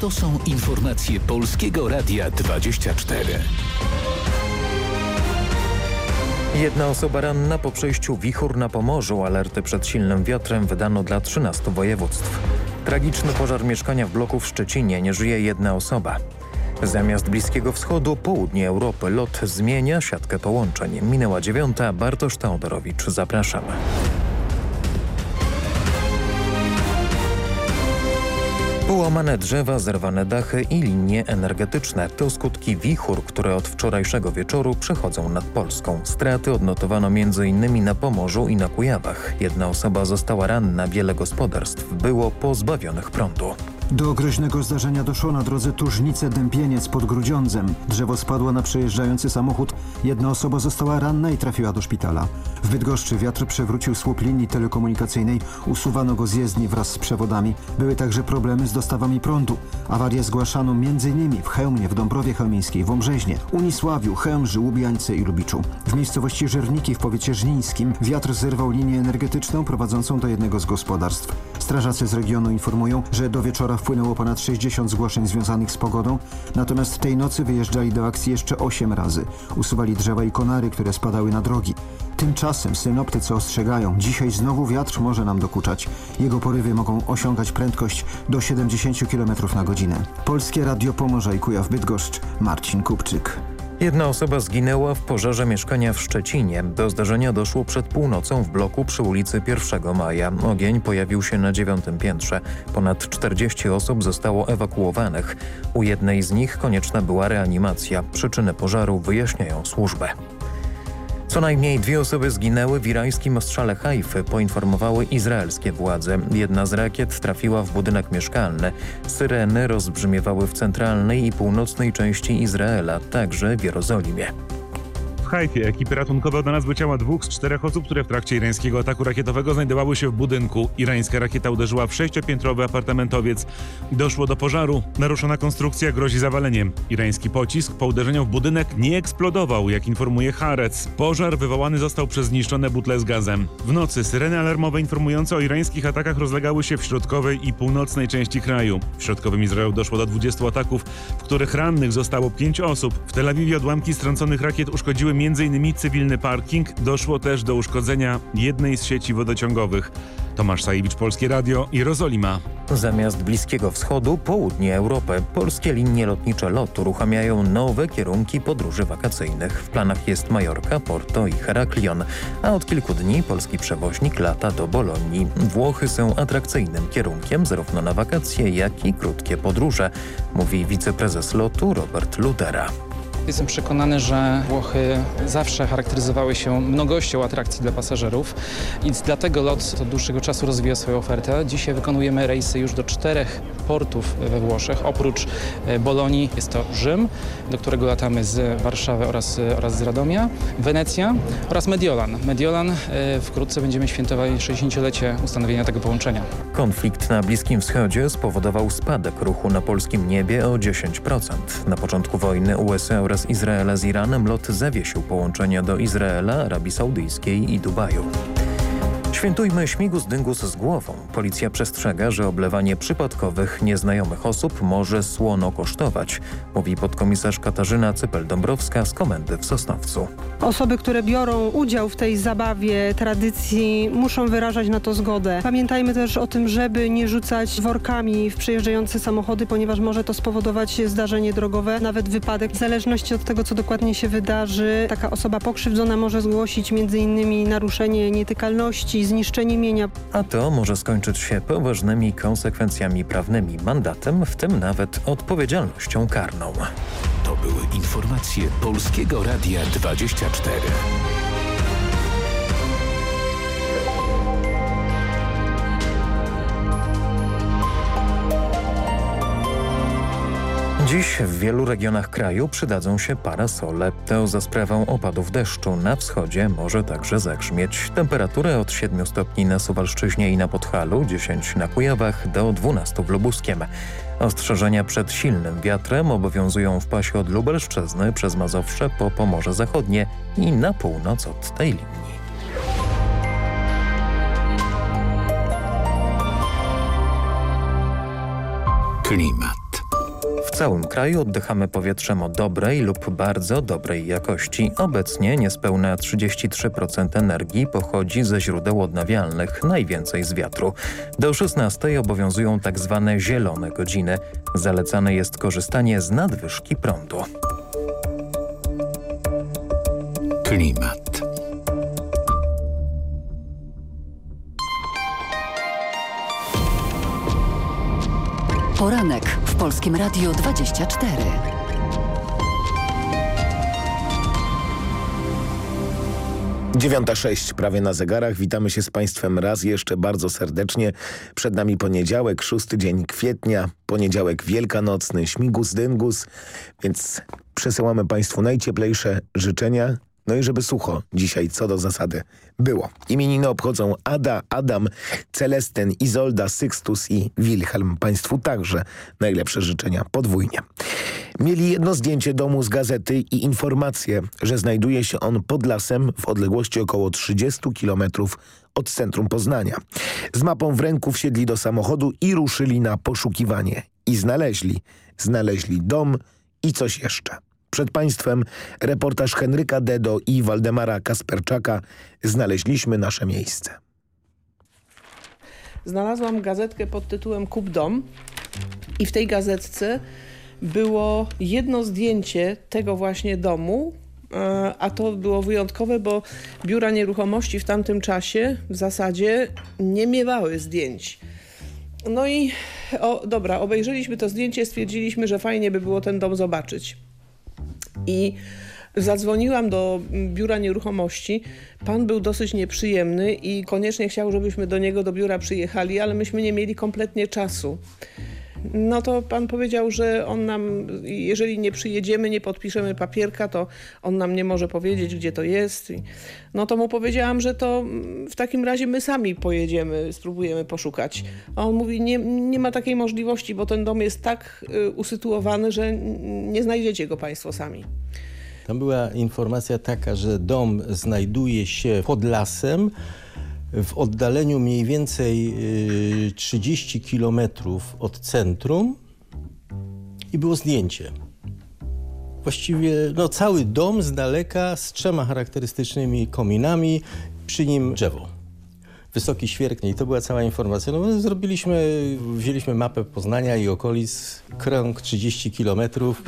To są informacje Polskiego Radia 24. Jedna osoba ranna po przejściu wichur na Pomorzu. Alerty przed silnym wiatrem wydano dla 13 województw. Tragiczny pożar mieszkania w bloku w Szczecinie. Nie żyje jedna osoba. Zamiast Bliskiego Wschodu, południe Europy lot zmienia siatkę połączeń. Minęła dziewiąta. Bartosz Teodorowicz. Zapraszam. Połamane drzewa, zerwane dachy i linie energetyczne to skutki wichur, które od wczorajszego wieczoru przechodzą nad Polską. Straty odnotowano m.in. na Pomorzu i na Kujawach. Jedna osoba została ranna, wiele gospodarstw było pozbawionych prądu. Do groźnego zdarzenia doszło na drodze Tużnice-Dębieniec pod Grudziądzem. Drzewo spadło na przejeżdżający samochód. Jedna osoba została ranna i trafiła do szpitala. W Bydgoszczy wiatr przewrócił słup linii telekomunikacyjnej. Usuwano go z jezdni wraz z przewodami. Były także problemy z dostawami prądu. Awarię zgłaszano m.in. w Chełmie, w Dąbrowie Chełmińskiej, w Omrzeźnie, Unisławiu, Chełmży, Łubiańce i Lubiczu. W miejscowości Żerniki w powiecie żnińskim wiatr zerwał linię energetyczną prowadzącą do jednego z gospodarstw. Strażacy z regionu informują, że do wieczora wpłynęło ponad 60 zgłoszeń związanych z pogodą, natomiast tej nocy wyjeżdżali do akcji jeszcze 8 razy. Usuwali drzewa i konary, które spadały na drogi. Tymczasem synoptycy ostrzegają, dzisiaj znowu wiatr może nam dokuczać. Jego porywy mogą osiągać prędkość do 70 km na godzinę. Polskie Radio Pomorza i Kujaw Bydgoszcz, Marcin Kupczyk. Jedna osoba zginęła w pożarze mieszkania w Szczecinie. Do zdarzenia doszło przed północą w bloku przy ulicy 1 Maja. Ogień pojawił się na dziewiątym piętrze. Ponad 40 osób zostało ewakuowanych. U jednej z nich konieczna była reanimacja. Przyczynę pożaru wyjaśniają służby. Co najmniej dwie osoby zginęły w irańskim ostrzale Haify, poinformowały izraelskie władze. Jedna z rakiet trafiła w budynek mieszkalny. Syreny rozbrzmiewały w centralnej i północnej części Izraela, także w Jerozolimie. W Hajfie ekipy ratunkowe odnalazły ciała dwóch z czterech osób, które w trakcie irańskiego ataku rakietowego znajdowały się w budynku. Irańska rakieta uderzyła w sześciopiętrowy apartamentowiec. Doszło do pożaru. Naruszona konstrukcja grozi zawaleniem. Irański pocisk po uderzeniu w budynek nie eksplodował, jak informuje Harec. Pożar wywołany został przez zniszczone butle z gazem. W nocy syreny alarmowe informujące o irańskich atakach rozlegały się w środkowej i północnej części kraju. W środkowym Izraelu doszło do 20 ataków, w których rannych zostało 5 osób. W Tel Awiwie odłamki strąconych rakiet uszkodziły m.in. cywilny parking, doszło też do uszkodzenia jednej z sieci wodociągowych. Tomasz Sajewicz, Polskie Radio, Jerozolima. Zamiast Bliskiego Wschodu, południe Europy, polskie linie lotnicze LOT uruchamiają nowe kierunki podróży wakacyjnych. W planach jest Majorka, Porto i Heraklion, a od kilku dni polski przewoźnik lata do Bolonii. Włochy są atrakcyjnym kierunkiem zarówno na wakacje, jak i krótkie podróże, mówi wiceprezes LOTu Robert Ludera. Jestem przekonany, że Włochy zawsze charakteryzowały się mnogością atrakcji dla pasażerów i dlatego LOT od dłuższego czasu rozwija swoją ofertę. Dzisiaj wykonujemy rejsy już do czterech portów we Włoszech. Oprócz Bolonii jest to Rzym, do którego latamy z Warszawy oraz, oraz z Radomia, Wenecja oraz Mediolan. Mediolan wkrótce będziemy świętowali 60-lecie ustanowienia tego połączenia. Konflikt na Bliskim Wschodzie spowodował spadek ruchu na polskim niebie o 10%. Na początku wojny USA oraz Izraela z Iranem lot zawiesił połączenia do Izraela, Arabii Saudyjskiej i Dubaju. Świętujmy śmigus dyngus z głową. Policja przestrzega, że oblewanie przypadkowych, nieznajomych osób może słono kosztować, mówi podkomisarz Katarzyna Cypel-Dąbrowska z komendy w Sosnowcu. Osoby, które biorą udział w tej zabawie, tradycji, muszą wyrażać na to zgodę. Pamiętajmy też o tym, żeby nie rzucać workami w przejeżdżające samochody, ponieważ może to spowodować zdarzenie drogowe, nawet wypadek. W zależności od tego, co dokładnie się wydarzy, taka osoba pokrzywdzona może zgłosić m.in. naruszenie nietykalności, zniszczenie mienia. A to może skończyć się poważnymi konsekwencjami prawnymi, mandatem, w tym nawet odpowiedzialnością karną. To były informacje Polskiego Radia 24. Dziś w wielu regionach kraju przydadzą się parasole. To za sprawą opadów deszczu. Na wschodzie może także zagrzmieć. Temperaturę od 7 stopni na Suwalszczyźnie i na Podhalu, 10 na Kujawach do 12 w Lubuskiem. Ostrzeżenia przed silnym wiatrem obowiązują w pasie od Lubelszczyzny przez Mazowsze po Pomorze Zachodnie i na północ od tej linii. Klimat. Całym kraju oddychamy powietrzem o dobrej lub bardzo dobrej jakości. Obecnie niespełna 33% energii pochodzi ze źródeł odnawialnych, najwięcej z wiatru. Do 16 obowiązują tak zwane zielone godziny. Zalecane jest korzystanie z nadwyżki prądu. Klimat. Poranek w Polskim Radiu 24. Dziewiąta sześć prawie na zegarach. Witamy się z Państwem raz jeszcze bardzo serdecznie. Przed nami poniedziałek, szósty dzień kwietnia, poniedziałek wielkanocny, śmigus dyngus, więc przesyłamy Państwu najcieplejsze życzenia. No i żeby sucho dzisiaj co do zasady było. Imieniny obchodzą Ada, Adam, Celestyn, Izolda, Sykstus i Wilhelm. Państwu także najlepsze życzenia podwójnie. Mieli jedno zdjęcie domu z gazety i informację, że znajduje się on pod lasem w odległości około 30 kilometrów od centrum Poznania. Z mapą w ręku wsiedli do samochodu i ruszyli na poszukiwanie. I znaleźli. Znaleźli dom i coś jeszcze. Przed Państwem reportaż Henryka Dedo i Waldemara Kasperczaka Znaleźliśmy nasze miejsce. Znalazłam gazetkę pod tytułem Kup dom i w tej gazetce było jedno zdjęcie tego właśnie domu, e, a to było wyjątkowe, bo biura nieruchomości w tamtym czasie w zasadzie nie miewały zdjęć. No i o, dobra, obejrzeliśmy to zdjęcie, stwierdziliśmy, że fajnie by było ten dom zobaczyć. I zadzwoniłam do biura nieruchomości. Pan był dosyć nieprzyjemny i koniecznie chciał, żebyśmy do niego do biura przyjechali, ale myśmy nie mieli kompletnie czasu. No to pan powiedział, że on nam, jeżeli nie przyjedziemy, nie podpiszemy papierka, to on nam nie może powiedzieć, gdzie to jest. No to mu powiedziałam, że to w takim razie my sami pojedziemy, spróbujemy poszukać. A on mówi, nie, nie ma takiej możliwości, bo ten dom jest tak y, usytuowany, że nie znajdziecie go państwo sami. Tam była informacja taka, że dom znajduje się pod lasem, w oddaleniu mniej więcej 30 kilometrów od centrum i było zdjęcie. Właściwie no, cały dom z daleka z trzema charakterystycznymi kominami, przy nim drzewo. Wysoki świerk i to była cała informacja. No, zrobiliśmy, wzięliśmy mapę Poznania i okolic, krąg 30 kilometrów,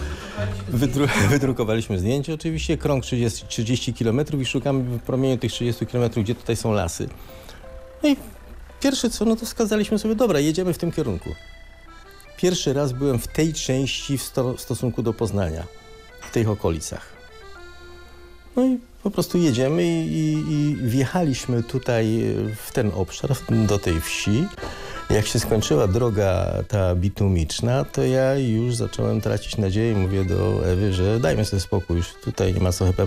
wydru wydrukowaliśmy zdjęcie oczywiście, krąg 30, 30 kilometrów i szukamy w promieniu tych 30 kilometrów, gdzie tutaj są lasy. No i pierwsze co, no to skazaliśmy sobie, dobra, jedziemy w tym kierunku. Pierwszy raz byłem w tej części w sto stosunku do Poznania, w tych okolicach. No i po prostu jedziemy i, i, i wjechaliśmy tutaj w ten obszar, do tej wsi. Jak się skończyła droga ta bitumiczna, to ja już zacząłem tracić nadzieję. Mówię do Ewy, że dajmy sobie spokój, już tutaj nie ma co chyba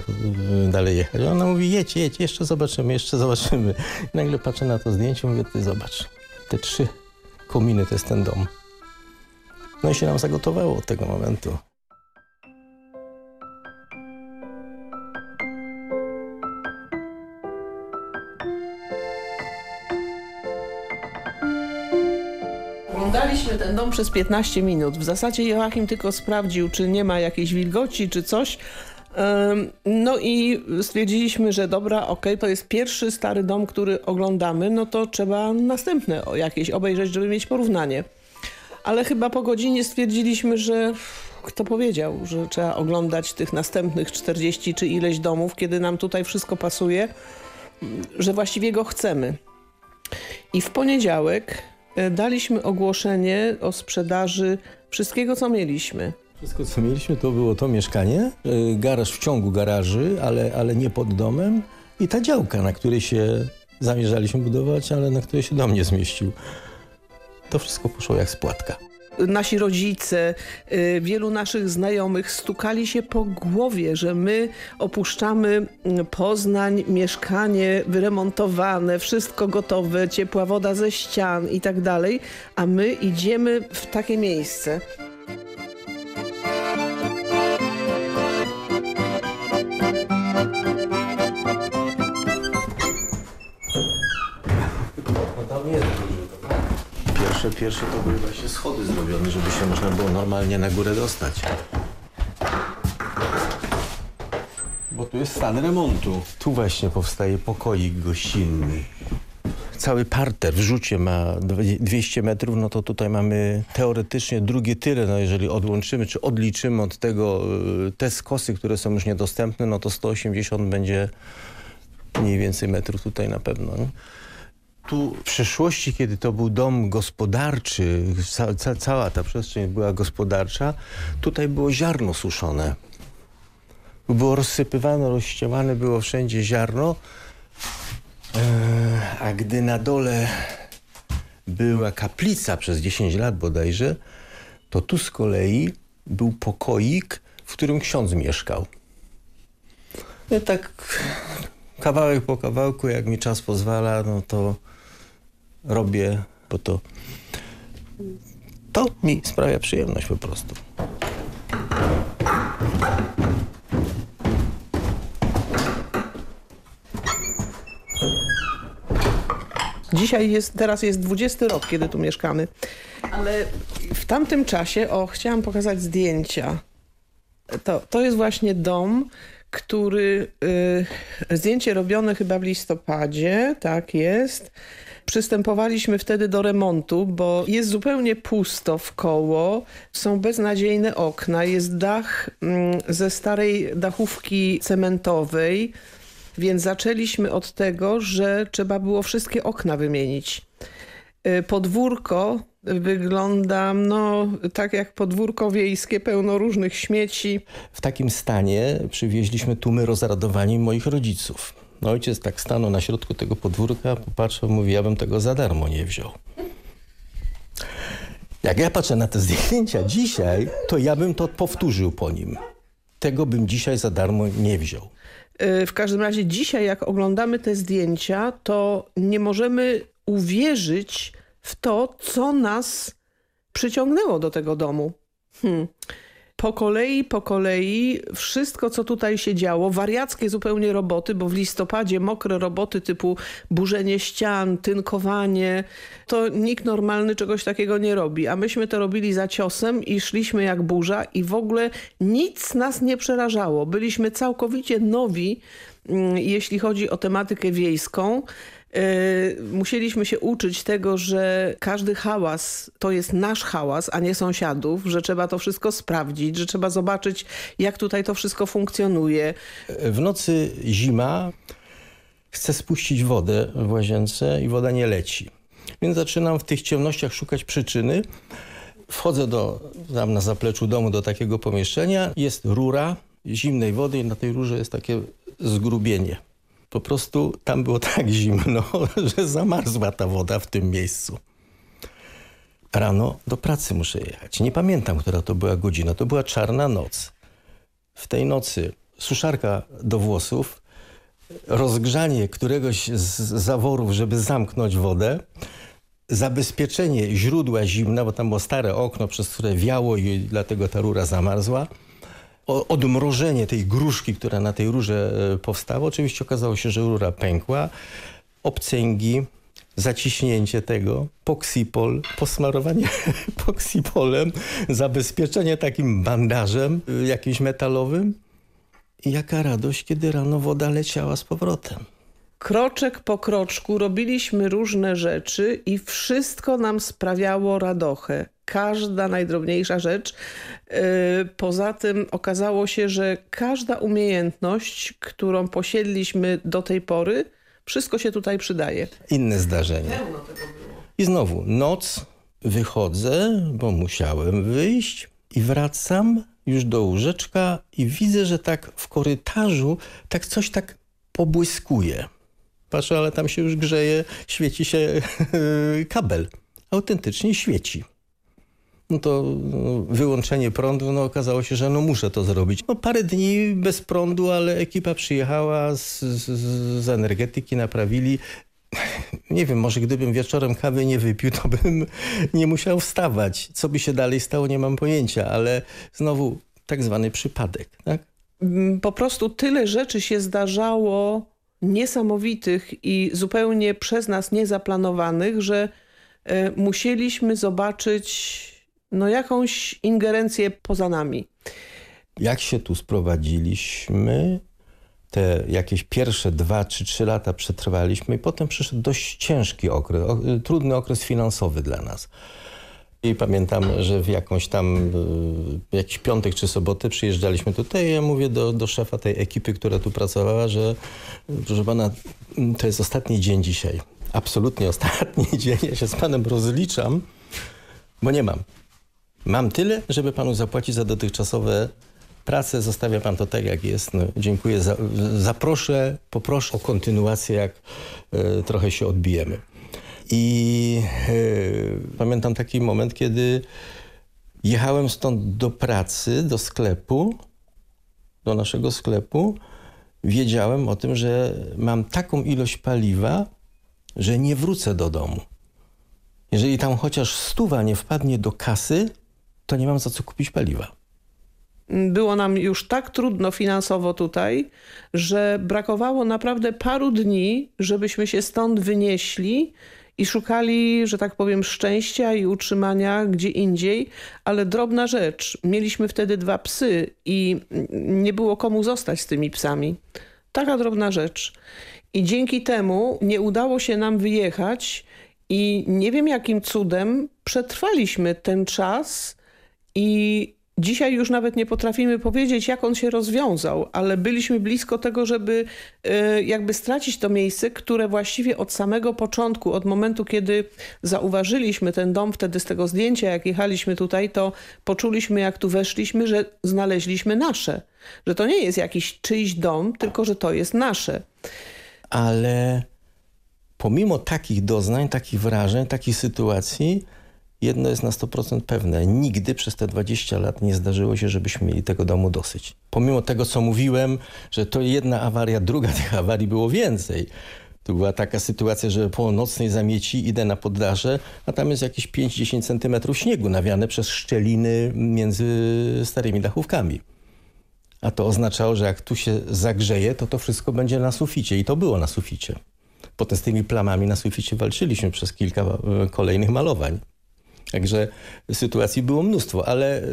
dalej jechać. Ona mówi, jedź, jedź, jeszcze zobaczymy, jeszcze zobaczymy. I nagle patrzę na to zdjęcie, mówię, ty zobacz, te trzy kominy to jest ten dom. No i się nam zagotowało od tego momentu. Oglądaliśmy ten dom przez 15 minut. W zasadzie Joachim tylko sprawdził, czy nie ma jakiejś wilgoci, czy coś. No i stwierdziliśmy, że dobra, ok, to jest pierwszy stary dom, który oglądamy, no to trzeba następne jakieś obejrzeć, żeby mieć porównanie. Ale chyba po godzinie stwierdziliśmy, że kto powiedział, że trzeba oglądać tych następnych 40 czy ileś domów, kiedy nam tutaj wszystko pasuje, że właściwie go chcemy. I w poniedziałek daliśmy ogłoszenie o sprzedaży wszystkiego, co mieliśmy. Wszystko, co mieliśmy, to było to mieszkanie, e, garaż w ciągu garaży, ale, ale nie pod domem i ta działka, na której się zamierzaliśmy budować, ale na której się dom nie zmieścił. To wszystko poszło jak spłatka nasi rodzice, y, wielu naszych znajomych stukali się po głowie, że my opuszczamy mm, Poznań, mieszkanie wyremontowane, wszystko gotowe, ciepła woda ze ścian i tak dalej, a my idziemy w takie miejsce. Pierwsze, to były właśnie schody zrobione, żeby się można było normalnie na górę dostać. Bo tu jest stan remontu. Tu właśnie powstaje pokoik gościnny. Cały parter w rzucie ma 200 metrów, no to tutaj mamy teoretycznie drugie tyle. No jeżeli odłączymy czy odliczymy od tego y, te skosy, które są już niedostępne, no to 180 będzie mniej więcej metrów tutaj na pewno. Nie? Tu w przeszłości, kiedy to był dom gospodarczy, ca, ca, cała ta przestrzeń była gospodarcza, tutaj było ziarno suszone. Było rozsypywane, rozściełane, było wszędzie ziarno. E, a gdy na dole była kaplica przez 10 lat bodajże, to tu z kolei był pokoik, w którym ksiądz mieszkał. No tak kawałek po kawałku, jak mi czas pozwala, no to robię, bo to to mi sprawia przyjemność po prostu. Dzisiaj jest, teraz jest 20 rok, kiedy tu mieszkamy. Ale w tamtym czasie, o, chciałam pokazać zdjęcia. To, to jest właśnie dom, który, y, zdjęcie robione chyba w listopadzie, tak jest. Przystępowaliśmy wtedy do remontu, bo jest zupełnie pusto w koło, są beznadziejne okna, jest dach mm, ze starej dachówki cementowej, więc zaczęliśmy od tego, że trzeba było wszystkie okna wymienić. Y, podwórko wygląda no, tak jak podwórko wiejskie, pełno różnych śmieci. W takim stanie przywieźliśmy tłumy rozradowani moich rodziców. No, ojciec tak stanął na środku tego podwórka, popatrzył, mówi, ja bym tego za darmo nie wziął. Jak ja patrzę na te zdjęcia dzisiaj, to ja bym to powtórzył po nim. Tego bym dzisiaj za darmo nie wziął. Y, w każdym razie dzisiaj, jak oglądamy te zdjęcia, to nie możemy uwierzyć w to, co nas przyciągnęło do tego domu. Hmm. Po kolei, po kolei wszystko, co tutaj się działo, wariackie zupełnie roboty, bo w listopadzie mokre roboty typu burzenie ścian, tynkowanie, to nikt normalny czegoś takiego nie robi. A myśmy to robili za ciosem i szliśmy jak burza i w ogóle nic nas nie przerażało. Byliśmy całkowicie nowi, mm, jeśli chodzi o tematykę wiejską. Yy, musieliśmy się uczyć tego, że każdy hałas to jest nasz hałas, a nie sąsiadów, że trzeba to wszystko sprawdzić, że trzeba zobaczyć, jak tutaj to wszystko funkcjonuje. W nocy zima, chcę spuścić wodę w łazience i woda nie leci. Więc zaczynam w tych ciemnościach szukać przyczyny. Wchodzę do, tam na zapleczu domu do takiego pomieszczenia. Jest rura zimnej wody i na tej rurze jest takie zgrubienie po prostu tam było tak zimno, że zamarzła ta woda w tym miejscu. Rano do pracy muszę jechać. Nie pamiętam, która to była godzina. To była czarna noc. W tej nocy suszarka do włosów, rozgrzanie któregoś z zaworów, żeby zamknąć wodę, zabezpieczenie źródła zimna, bo tam było stare okno, przez które wiało i dlatego ta rura zamarzła odmrożenie tej gruszki, która na tej rurze e, powstała. Oczywiście okazało się, że rura pękła. Obcęgi, zaciśnięcie tego, poksipol, posmarowanie poksipolem, zabezpieczenie takim bandażem e, jakimś metalowym. I jaka radość, kiedy rano woda leciała z powrotem kroczek po kroczku robiliśmy różne rzeczy i wszystko nam sprawiało radochę. Każda najdrobniejsza rzecz. Y, poza tym okazało się, że każda umiejętność, którą posiedliśmy do tej pory, wszystko się tutaj przydaje. Inne zdarzenie. I znowu noc, wychodzę, bo musiałem wyjść i wracam już do łóżeczka i widzę, że tak w korytarzu tak coś tak pobłyskuje. Patrzę, ale tam się już grzeje, świeci się kabel. Autentycznie świeci. No to no, wyłączenie prądu, no okazało się, że no muszę to zrobić. No parę dni bez prądu, ale ekipa przyjechała z, z, z energetyki, naprawili. Nie wiem, może gdybym wieczorem kawy nie wypił, to bym nie musiał wstawać. Co by się dalej stało, nie mam pojęcia, ale znowu tak zwany przypadek, tak? Mm, po prostu tyle rzeczy się zdarzało niesamowitych i zupełnie przez nas niezaplanowanych, że e, musieliśmy zobaczyć no, jakąś ingerencję poza nami. Jak się tu sprowadziliśmy, te jakieś pierwsze dwa czy trzy lata przetrwaliśmy i potem przyszedł dość ciężki okres, trudny okres finansowy dla nas. I pamiętam, że w jakąś tam, y, jakiś piątek czy sobotę przyjeżdżaliśmy tutaj ja mówię do, do szefa tej ekipy, która tu pracowała, że proszę pana, to jest ostatni dzień dzisiaj. Absolutnie ostatni dzień. Ja się z panem rozliczam, bo nie mam. Mam tyle, żeby panu zapłacić za dotychczasowe pracę. Zostawia pan to tak, jak jest. No, dziękuję. Za, zaproszę, poproszę o kontynuację, jak y, trochę się odbijemy. I yy, pamiętam taki moment, kiedy jechałem stąd do pracy, do sklepu, do naszego sklepu. Wiedziałem o tym, że mam taką ilość paliwa, że nie wrócę do domu. Jeżeli tam chociaż stuwa nie wpadnie do kasy, to nie mam za co kupić paliwa. Było nam już tak trudno finansowo tutaj, że brakowało naprawdę paru dni, żebyśmy się stąd wynieśli i szukali, że tak powiem, szczęścia i utrzymania gdzie indziej, ale drobna rzecz. Mieliśmy wtedy dwa psy i nie było komu zostać z tymi psami. Taka drobna rzecz. I dzięki temu nie udało się nam wyjechać i nie wiem jakim cudem przetrwaliśmy ten czas i Dzisiaj już nawet nie potrafimy powiedzieć, jak on się rozwiązał, ale byliśmy blisko tego, żeby e, jakby stracić to miejsce, które właściwie od samego początku, od momentu, kiedy zauważyliśmy ten dom, wtedy z tego zdjęcia, jak jechaliśmy tutaj, to poczuliśmy, jak tu weszliśmy, że znaleźliśmy nasze. Że to nie jest jakiś czyjś dom, tylko że to jest nasze. Ale pomimo takich doznań, takich wrażeń, takich sytuacji, jedno jest na 100% pewne. Nigdy przez te 20 lat nie zdarzyło się, żebyśmy mieli tego domu dosyć. Pomimo tego, co mówiłem, że to jedna awaria, druga tych awarii było więcej. Tu była taka sytuacja, że po nocnej zamieci idę na poddasze, a tam jest jakieś 5-10 centymetrów śniegu nawiane przez szczeliny między starymi dachówkami. A to oznaczało, że jak tu się zagrzeje, to to wszystko będzie na suficie. I to było na suficie. Potem z tymi plamami na suficie walczyliśmy przez kilka e, kolejnych malowań. Także sytuacji było mnóstwo, ale y,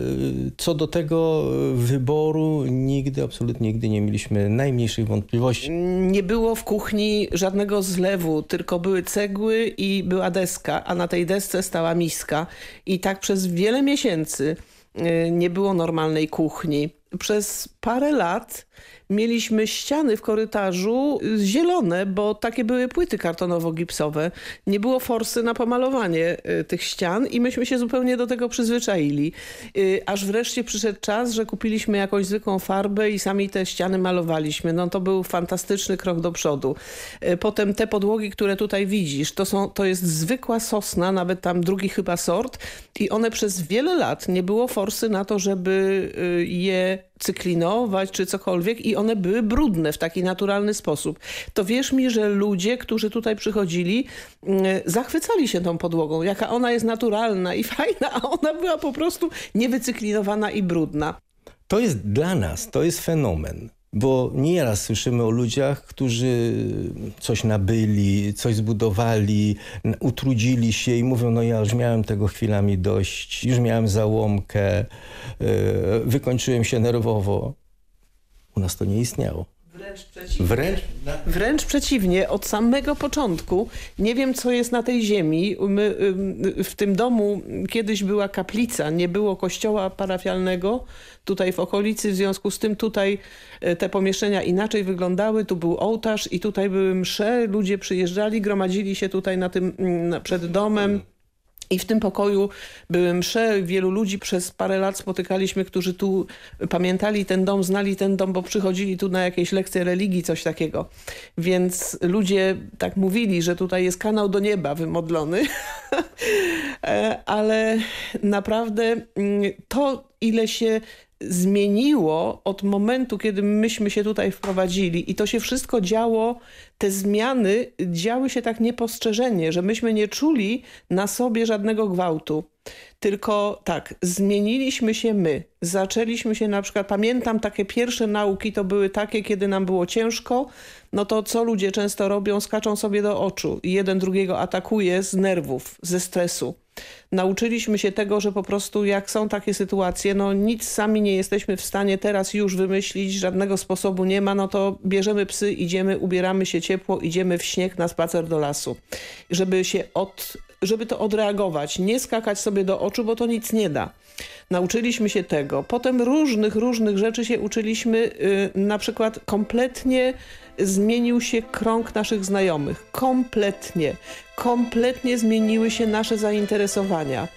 co do tego wyboru nigdy, absolutnie nigdy nie mieliśmy najmniejszych wątpliwości. Nie było w kuchni żadnego zlewu, tylko były cegły i była deska, a na tej desce stała miska. I tak przez wiele miesięcy y, nie było normalnej kuchni. Przez parę lat mieliśmy ściany w korytarzu zielone, bo takie były płyty kartonowo-gipsowe. Nie było forsy na pomalowanie y, tych ścian i myśmy się zupełnie do tego przyzwyczaili. Y, aż wreszcie przyszedł czas, że kupiliśmy jakąś zwykłą farbę i sami te ściany malowaliśmy. No to był fantastyczny krok do przodu. Y, potem te podłogi, które tutaj widzisz, to, są, to jest zwykła sosna, nawet tam drugi chyba sort i one przez wiele lat nie było forsy na to, żeby je cyklinować czy cokolwiek i one były brudne w taki naturalny sposób. To wierz mi, że ludzie, którzy tutaj przychodzili, mm, zachwycali się tą podłogą, jaka ona jest naturalna i fajna, a ona była po prostu niewycyklinowana i brudna. To jest dla nas, to jest fenomen. Bo nieraz słyszymy o ludziach, którzy coś nabyli, coś zbudowali, utrudzili się i mówią, no ja już miałem tego chwilami dość, już miałem załomkę, e, wykończyłem się nerwowo. U nas to nie istniało. Wręcz przeciwnie. Wręcz? Wręcz przeciwnie. Od samego początku nie wiem, co jest na tej ziemi. My, w tym domu kiedyś była kaplica, nie było kościoła parafialnego tutaj w okolicy. W związku z tym tutaj e, te pomieszczenia inaczej wyglądały. Tu był ołtarz i tutaj były msze. Ludzie przyjeżdżali, gromadzili się tutaj na tym, przed domem. I w tym pokoju były msze, wielu ludzi przez parę lat spotykaliśmy, którzy tu pamiętali ten dom, znali ten dom, bo przychodzili tu na jakieś lekcje religii, coś takiego. Więc ludzie tak mówili, że tutaj jest kanał do nieba wymodlony, e, ale naprawdę mm, to, ile się zmieniło od momentu, kiedy myśmy się tutaj wprowadzili i to się wszystko działo, te zmiany działy się tak niepostrzeżenie, że myśmy nie czuli na sobie żadnego gwałtu. Tylko tak, zmieniliśmy się my. Zaczęliśmy się na przykład, pamiętam takie pierwsze nauki to były takie, kiedy nam było ciężko, no to co ludzie często robią, skaczą sobie do oczu i jeden drugiego atakuje z nerwów, ze stresu. Nauczyliśmy się tego, że po prostu jak są takie sytuacje, no nic sami nie jesteśmy w stanie teraz już wymyślić, żadnego sposobu nie ma, no to bierzemy psy, idziemy, ubieramy się ciepło, idziemy w śnieg na spacer do lasu. Żeby się od, żeby to odreagować, nie skakać sobie do oczu, bo to nic nie da. Nauczyliśmy się tego. Potem różnych, różnych rzeczy się uczyliśmy, yy, na przykład kompletnie zmienił się krąg naszych znajomych. Kompletnie. Kompletnie zmieniły się nasze zainteresowania.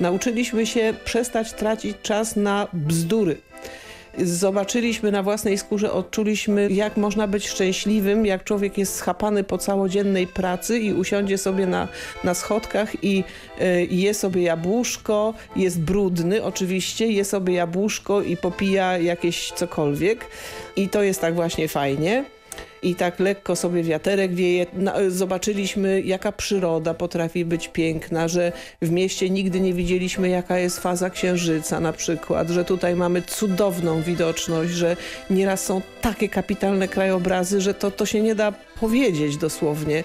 Nauczyliśmy się przestać tracić czas na bzdury. Zobaczyliśmy na własnej skórze, odczuliśmy jak można być szczęśliwym, jak człowiek jest schapany po całodziennej pracy i usiądzie sobie na, na schodkach i y, je sobie jabłuszko, jest brudny oczywiście, je sobie jabłuszko i popija jakieś cokolwiek i to jest tak właśnie fajnie i tak lekko sobie wiaterek wieje. Zobaczyliśmy, jaka przyroda potrafi być piękna, że w mieście nigdy nie widzieliśmy, jaka jest faza księżyca na przykład, że tutaj mamy cudowną widoczność, że nieraz są takie kapitalne krajobrazy, że to, to się nie da powiedzieć dosłownie.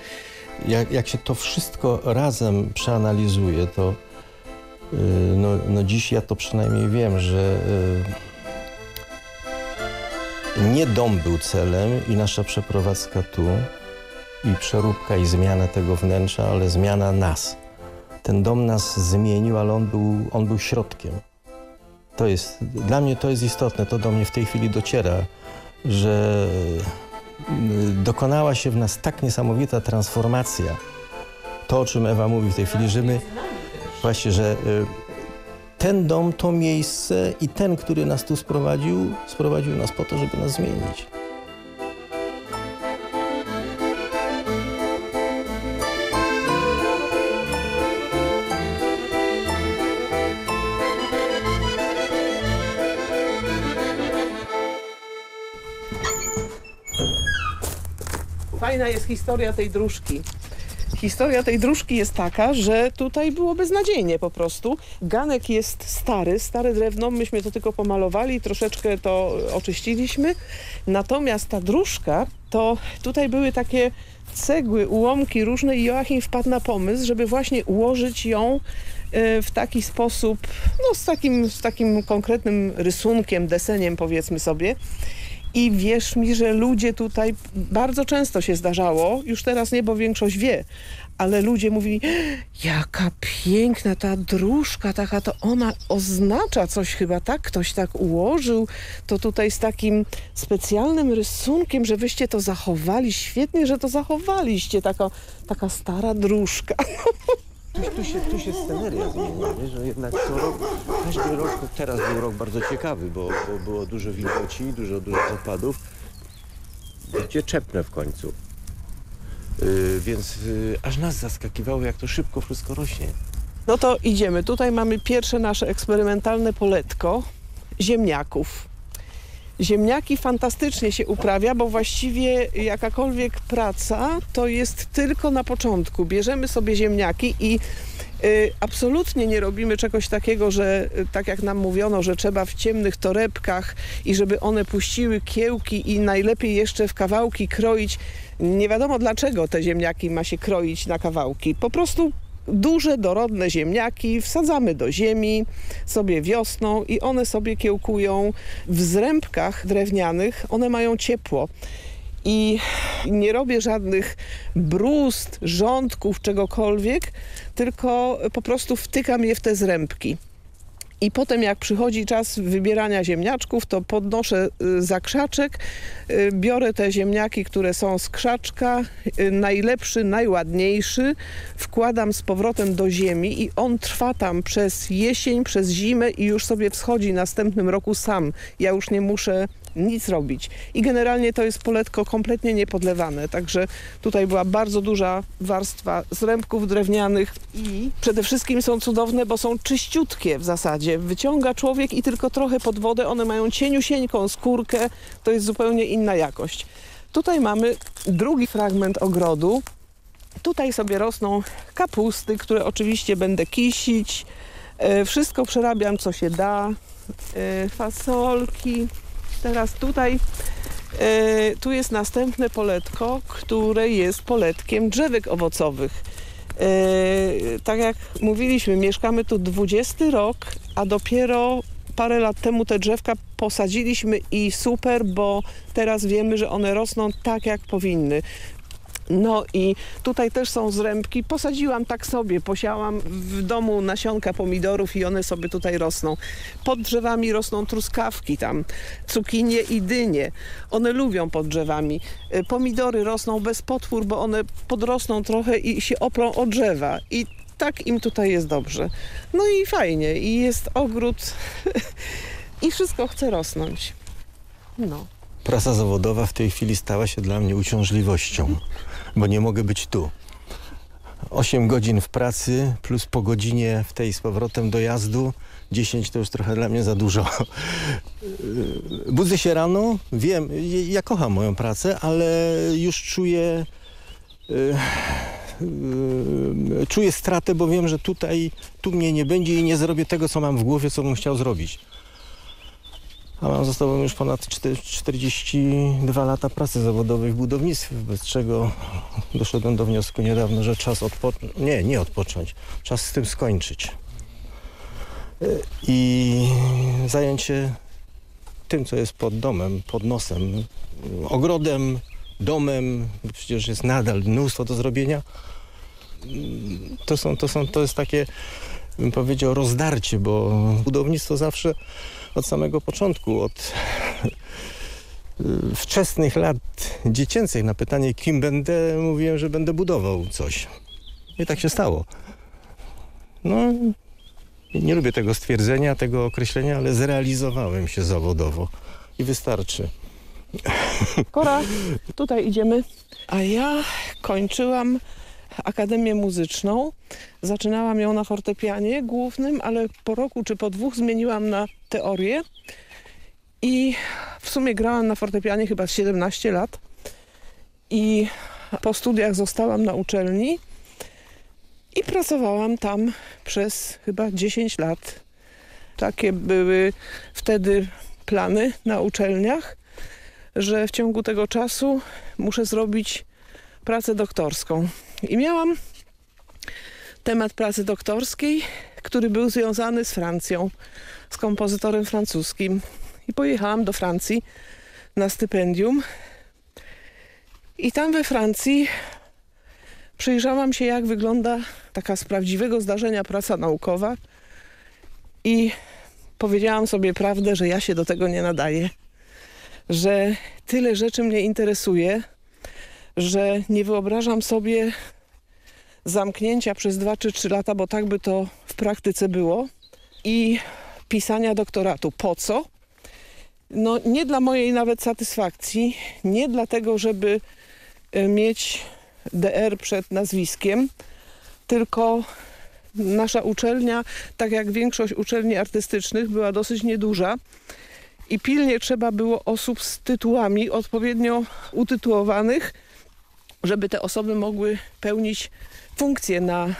Jak, jak się to wszystko razem przeanalizuje, to yy, no, no dziś ja to przynajmniej wiem, że yy, nie dom był celem i nasza przeprowadzka tu i przeróbka i zmiana tego wnętrza, ale zmiana nas. Ten dom nas zmienił, ale on był, on był środkiem. To jest, dla mnie to jest istotne, to do mnie w tej chwili dociera, że y, dokonała się w nas tak niesamowita transformacja. To, o czym Ewa mówi w tej chwili, że my właśnie, że y, ten dom, to miejsce i ten, który nas tu sprowadził, sprowadził nas po to, żeby nas zmienić. Fajna jest historia tej dróżki. Historia tej dróżki jest taka, że tutaj było beznadziejnie po prostu. Ganek jest stary, stare drewno, myśmy to tylko pomalowali, troszeczkę to oczyściliśmy. Natomiast ta dróżka, to tutaj były takie cegły, ułomki różne i Joachim wpadł na pomysł, żeby właśnie ułożyć ją e, w taki sposób, no z takim, z takim konkretnym rysunkiem, deseniem powiedzmy sobie. I wierz mi, że ludzie tutaj bardzo często się zdarzało, już teraz nie, bo większość wie, ale ludzie mówili, jaka piękna ta dróżka, taka to ona oznacza coś chyba, tak? Ktoś tak ułożył, to tutaj z takim specjalnym rysunkiem, że wyście to zachowali, świetnie, że to zachowaliście, taka, taka stara dróżka. Tu, tu, się, tu się sceneria zmienia, nie? że jednak co rok, każdy rok, teraz był rok bardzo ciekawy, bo, bo było dużo wilgoci, dużo, dużo opadów. Gdzie czepnę w końcu. Yy, więc yy, aż nas zaskakiwało, jak to szybko wszystko rośnie. No to idziemy. Tutaj mamy pierwsze nasze eksperymentalne poletko ziemniaków. Ziemniaki fantastycznie się uprawia, bo właściwie jakakolwiek praca to jest tylko na początku. Bierzemy sobie ziemniaki i y, absolutnie nie robimy czegoś takiego, że y, tak jak nam mówiono, że trzeba w ciemnych torebkach i żeby one puściły kiełki i najlepiej jeszcze w kawałki kroić. Nie wiadomo dlaczego te ziemniaki ma się kroić na kawałki. Po prostu duże, dorodne ziemniaki wsadzamy do ziemi sobie wiosną i one sobie kiełkują w zrębkach drewnianych. One mają ciepło i nie robię żadnych brust, rządków, czegokolwiek, tylko po prostu wtykam je w te zrębki. I potem jak przychodzi czas wybierania ziemniaczków, to podnoszę y, za krzaczek, y, biorę te ziemniaki, które są z krzaczka, y, najlepszy, najładniejszy, wkładam z powrotem do ziemi i on trwa tam przez jesień, przez zimę i już sobie wschodzi następnym roku sam. Ja już nie muszę nic robić. I generalnie to jest poletko kompletnie niepodlewane, także tutaj była bardzo duża warstwa zrębków drewnianych i przede wszystkim są cudowne, bo są czyściutkie w zasadzie. Wyciąga człowiek i tylko trochę pod wodę, one mają cieniusieńką skórkę, to jest zupełnie inna jakość. Tutaj mamy drugi fragment ogrodu. Tutaj sobie rosną kapusty, które oczywiście będę kisić. E, wszystko przerabiam, co się da. E, fasolki. Teraz tutaj e, tu jest następne poletko, które jest poletkiem drzewek owocowych. Tak jak mówiliśmy, mieszkamy tu 20 rok, a dopiero parę lat temu te drzewka posadziliśmy i super, bo teraz wiemy, że one rosną tak jak powinny. No i tutaj też są zrębki. Posadziłam tak sobie, posiałam w domu nasionka pomidorów i one sobie tutaj rosną. Pod drzewami rosną truskawki tam, cukinie i dynie. One lubią pod drzewami. Y, pomidory rosną bez potwór, bo one podrosną trochę i się oprą o drzewa. I tak im tutaj jest dobrze. No i fajnie. I jest ogród i wszystko chce rosnąć. No. Prasa zawodowa w tej chwili stała się dla mnie uciążliwością bo nie mogę być tu. 8 godzin w pracy plus po godzinie w tej z powrotem dojazdu 10 to już trochę dla mnie za dużo. Budzę się rano, wiem, ja kocham moją pracę, ale już czuję e, e, czuję stratę, bo wiem, że tutaj tu mnie nie będzie i nie zrobię tego, co mam w głowie, co bym chciał zrobić. A mam za sobą już ponad 42 lata pracy zawodowej w budownictwie, bez czego doszedłem do wniosku niedawno, że czas odpocząć. Nie, nie odpocząć. Czas z tym skończyć. I zająć się tym, co jest pod domem, pod nosem, ogrodem, domem, przecież jest nadal mnóstwo do zrobienia. To, są, to, są, to jest takie, bym powiedział, rozdarcie, bo budownictwo zawsze od samego początku, od wczesnych lat dziecięcych na pytanie, kim będę, mówiłem, że będę budował coś. I tak się stało. No, nie lubię tego stwierdzenia, tego określenia, ale zrealizowałem się zawodowo i wystarczy. Kora, tutaj idziemy. A ja kończyłam Akademię Muzyczną. Zaczynałam ją na fortepianie głównym, ale po roku czy po dwóch zmieniłam na teorię i w sumie grałam na fortepianie chyba 17 lat i po studiach zostałam na uczelni i pracowałam tam przez chyba 10 lat. Takie były wtedy plany na uczelniach, że w ciągu tego czasu muszę zrobić pracę doktorską. I miałam temat pracy doktorskiej, który był związany z Francją, z kompozytorem francuskim. I pojechałam do Francji na stypendium. I tam we Francji przyjrzałam się, jak wygląda taka z prawdziwego zdarzenia praca naukowa i powiedziałam sobie prawdę, że ja się do tego nie nadaję. Że tyle rzeczy mnie interesuje, że nie wyobrażam sobie zamknięcia przez dwa czy trzy lata, bo tak by to w praktyce było i pisania doktoratu. Po co? No nie dla mojej nawet satysfakcji, nie dlatego, żeby e, mieć DR przed nazwiskiem, tylko nasza uczelnia, tak jak większość uczelni artystycznych, była dosyć nieduża i pilnie trzeba było osób z tytułami odpowiednio utytułowanych, żeby te osoby mogły pełnić funkcje na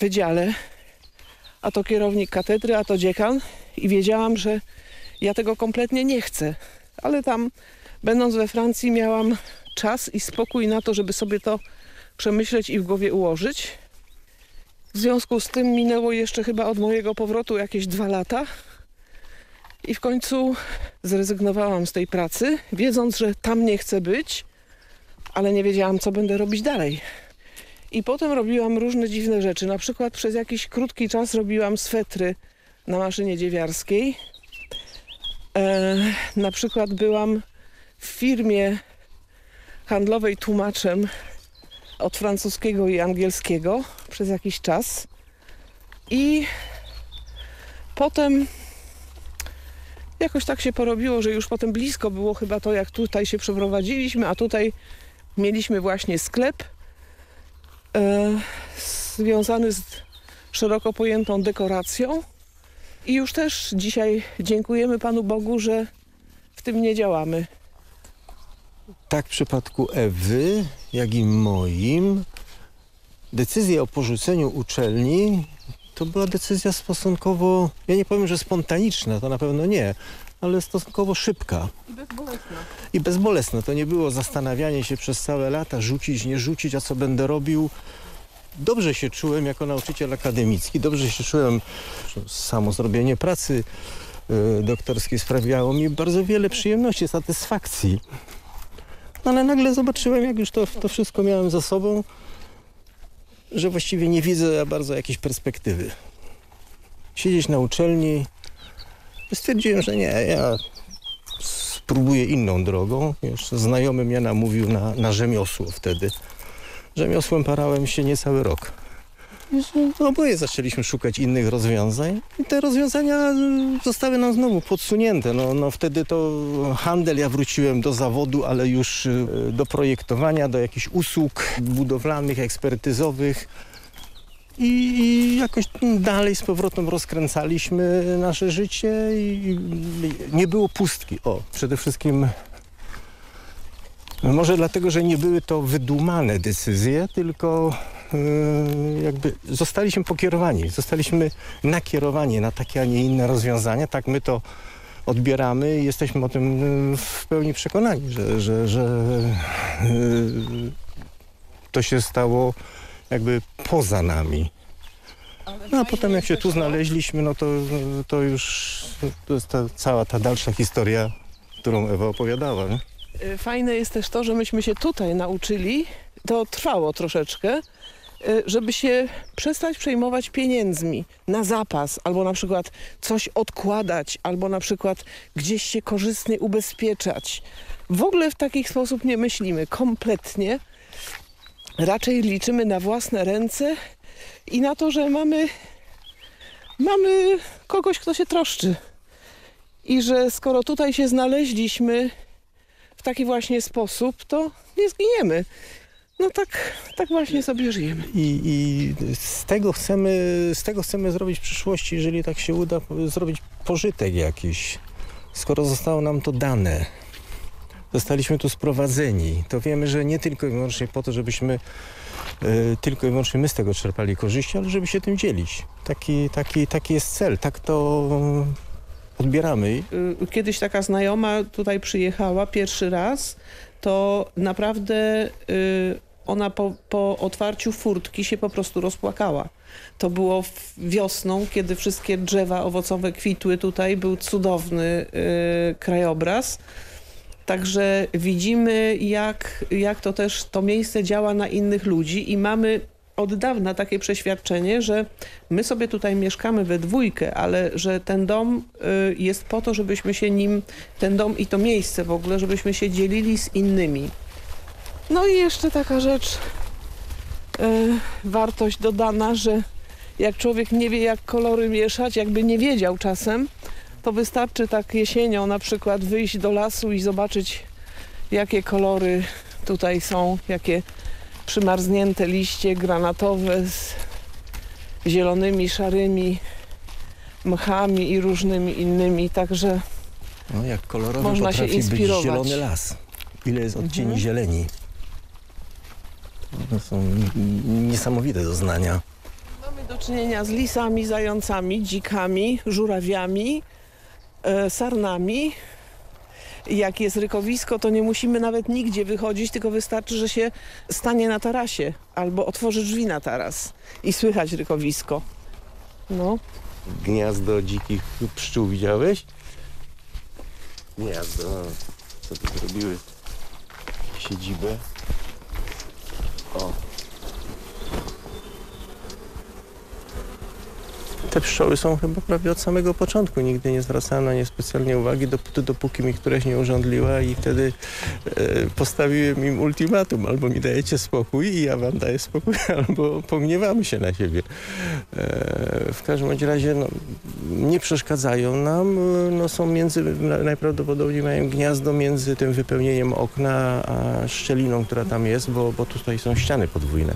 wydziale, a to kierownik katedry, a to dziekan i wiedziałam, że ja tego kompletnie nie chcę. Ale tam, będąc we Francji, miałam czas i spokój na to, żeby sobie to przemyśleć i w głowie ułożyć. W związku z tym minęło jeszcze chyba od mojego powrotu jakieś dwa lata i w końcu zrezygnowałam z tej pracy, wiedząc, że tam nie chcę być, ale nie wiedziałam, co będę robić dalej. I potem robiłam różne dziwne rzeczy. Na przykład przez jakiś krótki czas robiłam swetry na maszynie dziewiarskiej. E, na przykład byłam w firmie handlowej tłumaczem od francuskiego i angielskiego przez jakiś czas. I potem jakoś tak się porobiło, że już potem blisko było chyba to, jak tutaj się przeprowadziliśmy, a tutaj mieliśmy właśnie sklep e, związany z szeroko pojętą dekoracją. I już też dzisiaj dziękujemy Panu Bogu, że w tym nie działamy. Tak w przypadku Ewy, jak i moim, decyzja o porzuceniu uczelni to była decyzja stosunkowo, ja nie powiem, że spontaniczna, to na pewno nie, ale stosunkowo szybka. I bezbolesna. I bezbolesna. To nie było zastanawianie się przez całe lata, rzucić, nie rzucić, a co będę robił. Dobrze się czułem jako nauczyciel akademicki, dobrze się czułem, samo zrobienie pracy y, doktorskiej sprawiało mi bardzo wiele przyjemności, satysfakcji. No ale nagle zobaczyłem, jak już to, to wszystko miałem za sobą, że właściwie nie widzę bardzo jakiejś perspektywy. Siedzieć na uczelni, stwierdziłem, że nie, ja spróbuję inną drogą. Już znajomy mnie namówił na, na rzemiosło wtedy. Rzemiosłem parałem się niecały rok. I Oboje zaczęliśmy szukać innych rozwiązań i te rozwiązania y, zostały nam znowu podsunięte. No, no wtedy to handel, ja wróciłem do zawodu, ale już y, do projektowania, do jakichś usług budowlanych, ekspertyzowych. I, I jakoś dalej z powrotem rozkręcaliśmy nasze życie i i nie było pustki. O, przede wszystkim no może dlatego, że nie były to wydumane decyzje, tylko yy, jakby zostaliśmy pokierowani, zostaliśmy nakierowani na takie, a nie inne rozwiązania. Tak my to odbieramy i jesteśmy o tym yy, w pełni przekonani, że, że, że yy, to się stało jakby poza nami. No a potem jak się tu znaleźliśmy, no to, to już to jest ta, cała ta dalsza historia, którą Ewa opowiadała. Nie? Y, Fajne jest też to, że myśmy się tutaj nauczyli, to trwało troszeczkę, y, żeby się przestać przejmować pieniędzmi na zapas, albo na przykład coś odkładać, albo na przykład gdzieś się korzystnie ubezpieczać. W ogóle w taki sposób nie myślimy, kompletnie. Raczej liczymy na własne ręce i na to, że mamy, mamy kogoś, kto się troszczy. I że skoro tutaj się znaleźliśmy w taki właśnie sposób, to nie zginiemy. No tak, tak właśnie sobie żyjemy. I, I z tego chcemy, z tego chcemy zrobić w przyszłości, jeżeli tak się uda, zrobić pożytek jakiś. Skoro zostało nam to dane, zostaliśmy tu sprowadzeni, to wiemy, że nie tylko i wyłącznie po to, żebyśmy e, tylko i wyłącznie my z tego czerpali korzyści, ale żeby się tym dzielić. Taki, taki, taki jest cel, tak to odbieramy. Y, Kiedyś taka znajoma tutaj przyjechała pierwszy raz, to naprawdę y, ona po, po otwarciu furtki się po prostu rozpłakała. To było wiosną, kiedy wszystkie drzewa owocowe kwitły tutaj, był cudowny y, krajobraz. Także widzimy, jak, jak to też to miejsce działa na innych ludzi i mamy od dawna takie przeświadczenie, że my sobie tutaj mieszkamy we dwójkę, ale że ten dom y, jest po to, żebyśmy się nim, ten dom i to miejsce w ogóle, żebyśmy się dzielili z innymi. No i jeszcze taka rzecz, y, wartość dodana, że jak człowiek nie wie, jak kolory mieszać, jakby nie wiedział czasem, to wystarczy tak jesienią na przykład wyjść do lasu i zobaczyć, jakie kolory tutaj są, jakie przymarznięte liście granatowe z zielonymi, szarymi mchami i różnymi innymi, także No, jak kolorowy Można się potrafi być inspirować. zielony las. Ile jest odcieni Mhm. zieleni. To są niesamowite doznania. mamy do czynienia z lisami, zającami, dzikami, żurawiami, sarnami. Jak jest rykowisko, to nie musimy nawet nigdzie wychodzić, tylko wystarczy, że się stanie na tarasie albo otworzy drzwi na taras i słychać rykowisko. No. Gniazdo dzikich pszczół widziałeś? Gniazdo. Co tu zrobiły? Siedzibę. O. te pszczoły są chyba prawie od samego początku. Nigdy nie zwracałem na nie specjalnie uwagi, dopóty, dopóki mi któraś nie urządliła i wtedy e, postawiłem im ultimatum. Albo mi dajecie spokój i ja wam daję spokój, albo pogniewamy się na siebie. E, w każdym razie no, nie przeszkadzają nam. No, są między, najprawdopodobniej mają gniazdo między tym wypełnieniem okna a szczeliną, która tam jest, bo, bo tutaj są ściany podwójne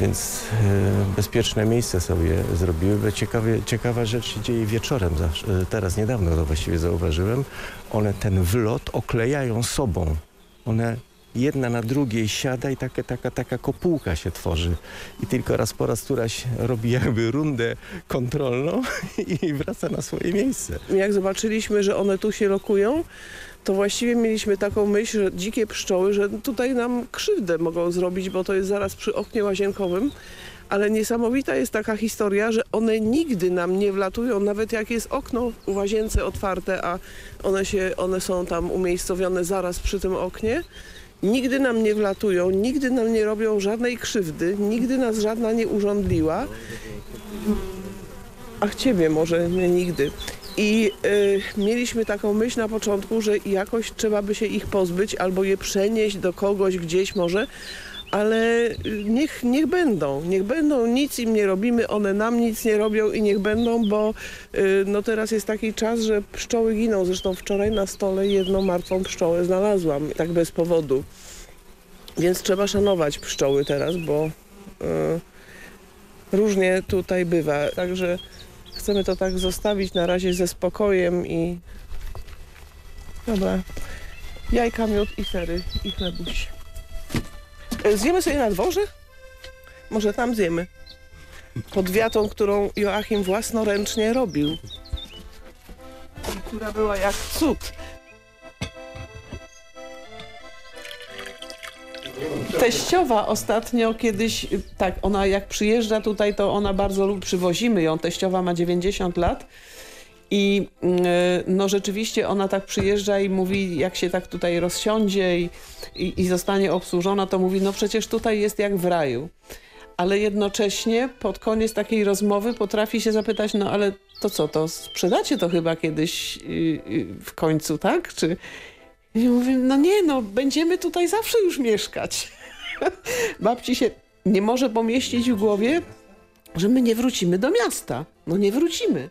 więc e, bezpieczne miejsce sobie zrobiły. Ciekawie, ciekawa rzecz się dzieje wieczorem, zawsze, e, teraz niedawno to właściwie zauważyłem. One ten wlot oklejają sobą. One jedna na drugiej siada i taka, taka, taka kopułka się tworzy. I tylko raz po raz któraś robi jakby rundę kontrolną i wraca na swoje miejsce. Jak zobaczyliśmy, że one tu się lokują, to właściwie mieliśmy taką myśl, że dzikie pszczoły, że tutaj nam krzywdę mogą zrobić, bo to jest zaraz przy oknie łazienkowym. Ale niesamowita jest taka historia, że one nigdy nam nie wlatują, nawet jak jest okno w łazience otwarte, a one, się, one są tam umiejscowione zaraz przy tym oknie. Nigdy nam nie wlatują, nigdy nam nie robią żadnej krzywdy, nigdy nas żadna nie urządliła. Ach, ciebie może nie nigdy. I y, mieliśmy taką myśl na początku, że jakoś trzeba by się ich pozbyć albo je przenieść do kogoś gdzieś może, ale niech, niech będą, niech będą, nic im nie robimy, one nam nic nie robią i niech będą, bo y, no teraz jest taki czas, że pszczoły giną. Zresztą wczoraj na stole jedną martwą pszczołę znalazłam, tak bez powodu. Więc trzeba szanować pszczoły teraz, bo y, różnie tutaj bywa. Także Chcemy to tak zostawić na razie ze spokojem i... Dobra. Jajka, miód i sery i chlebuś. E, zjemy sobie na dworze? Może tam zjemy. Pod wiatą, którą Joachim własnoręcznie robił. Która była jak cud. Teściowa ostatnio kiedyś, tak, ona jak przyjeżdża tutaj, to ona bardzo lubi, przywozimy ją. Teściowa ma 90 lat. I mm, no rzeczywiście ona tak przyjeżdża i mówi, jak się tak tutaj rozsiądzie i, i, i, zostanie obsłużona, to mówi, no przecież tutaj jest jak w raju. Ale jednocześnie pod koniec takiej rozmowy potrafi się zapytać, no ale to co, to sprzedacie to chyba kiedyś yy, yy, w końcu, tak? Czy... I mówię, no nie, no będziemy tutaj zawsze już mieszkać. babci się nie może pomieścić w głowie, że my nie wrócimy do miasta. No nie wrócimy.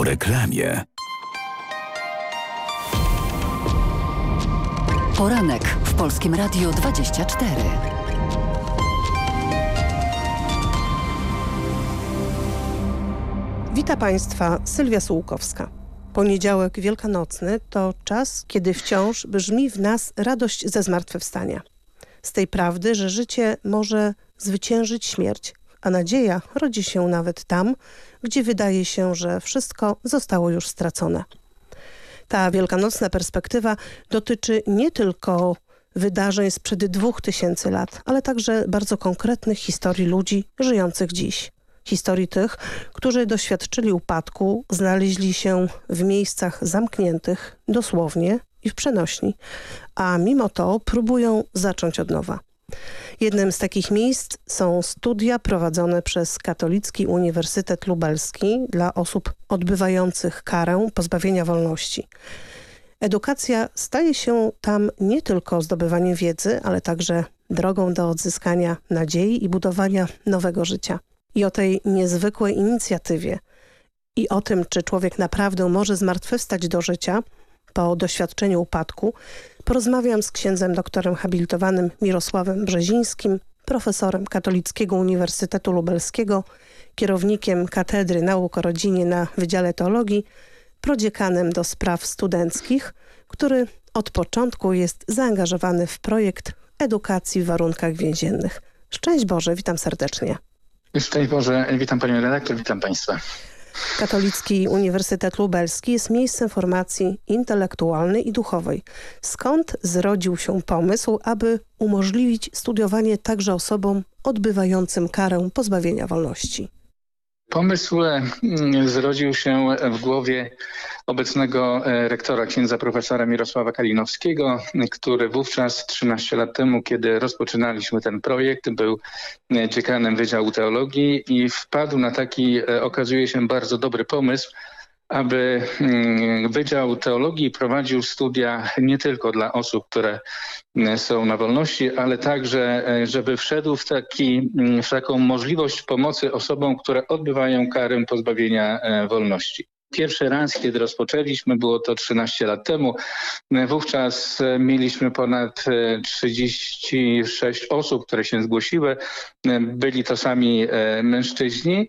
po reklamie. Poranek w Polskim Radio 24. Witam Państwa, Sylwia Sułkowska. Poniedziałek wielkanocny to czas, kiedy wciąż brzmi w nas radość ze zmartwychwstania. Z tej prawdy, że życie może zwyciężyć śmierć, a nadzieja rodzi się nawet tam, gdzie wydaje się, że wszystko zostało już stracone. Ta wielkanocna perspektywa dotyczy nie tylko wydarzeń sprzed dwóch tysięcy lat, ale także bardzo konkretnych historii ludzi żyjących dziś. Historii tych, którzy doświadczyli upadku, znaleźli się w miejscach zamkniętych, dosłownie i w przenośni, a mimo to próbują zacząć od nowa. Jednym z takich miejsc są studia prowadzone przez Katolicki Uniwersytet Lubelski dla osób odbywających karę pozbawienia wolności. Edukacja staje się tam nie tylko zdobywaniem wiedzy, ale także drogą do odzyskania nadziei i budowania nowego życia. I o tej niezwykłej inicjatywie i o tym, czy człowiek naprawdę może zmartwychwstać do życia po doświadczeniu upadku, porozmawiam z księdzem doktorem habilitowanym Mirosławem Brzezińskim, profesorem Katolickiego Uniwersytetu Lubelskiego, kierownikiem Katedry Nauk o Rodzinie na Wydziale Teologii, prodziekanem do spraw studenckich, który od początku jest zaangażowany w projekt edukacji w warunkach więziennych. Szczęść Boże, witam serdecznie. Szczęść Boże, witam Panią redaktor, witam Państwa. Katolicki Uniwersytet Lubelski jest miejscem formacji intelektualnej i duchowej. Skąd zrodził się pomysł, aby umożliwić studiowanie także osobom odbywającym karę pozbawienia wolności? Pomysł mm, zrodził się w głowie obecnego e, rektora, księdza profesora Mirosława Kalinowskiego, który wówczas 13 lat temu, kiedy rozpoczynaliśmy ten projekt, był e, dziekanem Wydziału Teologii i wpadł na taki, e, okazuje się, bardzo dobry pomysł, aby mm, Wydział Teologii prowadził studia nie tylko dla osób, które mm, są na wolności, ale także, e, żeby wszedł w, taki, mm, w taką możliwość pomocy osobom, które odbywają karę pozbawienia e, wolności. Pierwszy raz, kiedy rozpoczęliśmy, było to 13 lat temu. E, wówczas mieliśmy ponad 36 osób, które się zgłosiły. Byli to sami mężczyźni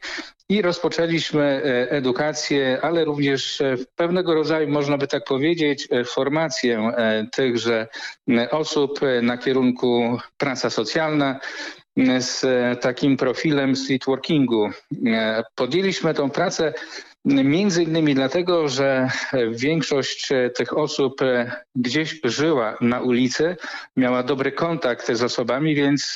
i rozpoczęliśmy e, edukację, ale również e, pewnego rodzaju, można by tak powiedzieć, e, formację tychże osób na kierunku praca socjalna z takim profilem streetworkingu. Podjęliśmy tą pracę Między innymi dlatego, że większość tych osób gdzieś żyła na ulicy, miała dobry kontakt z osobami, więc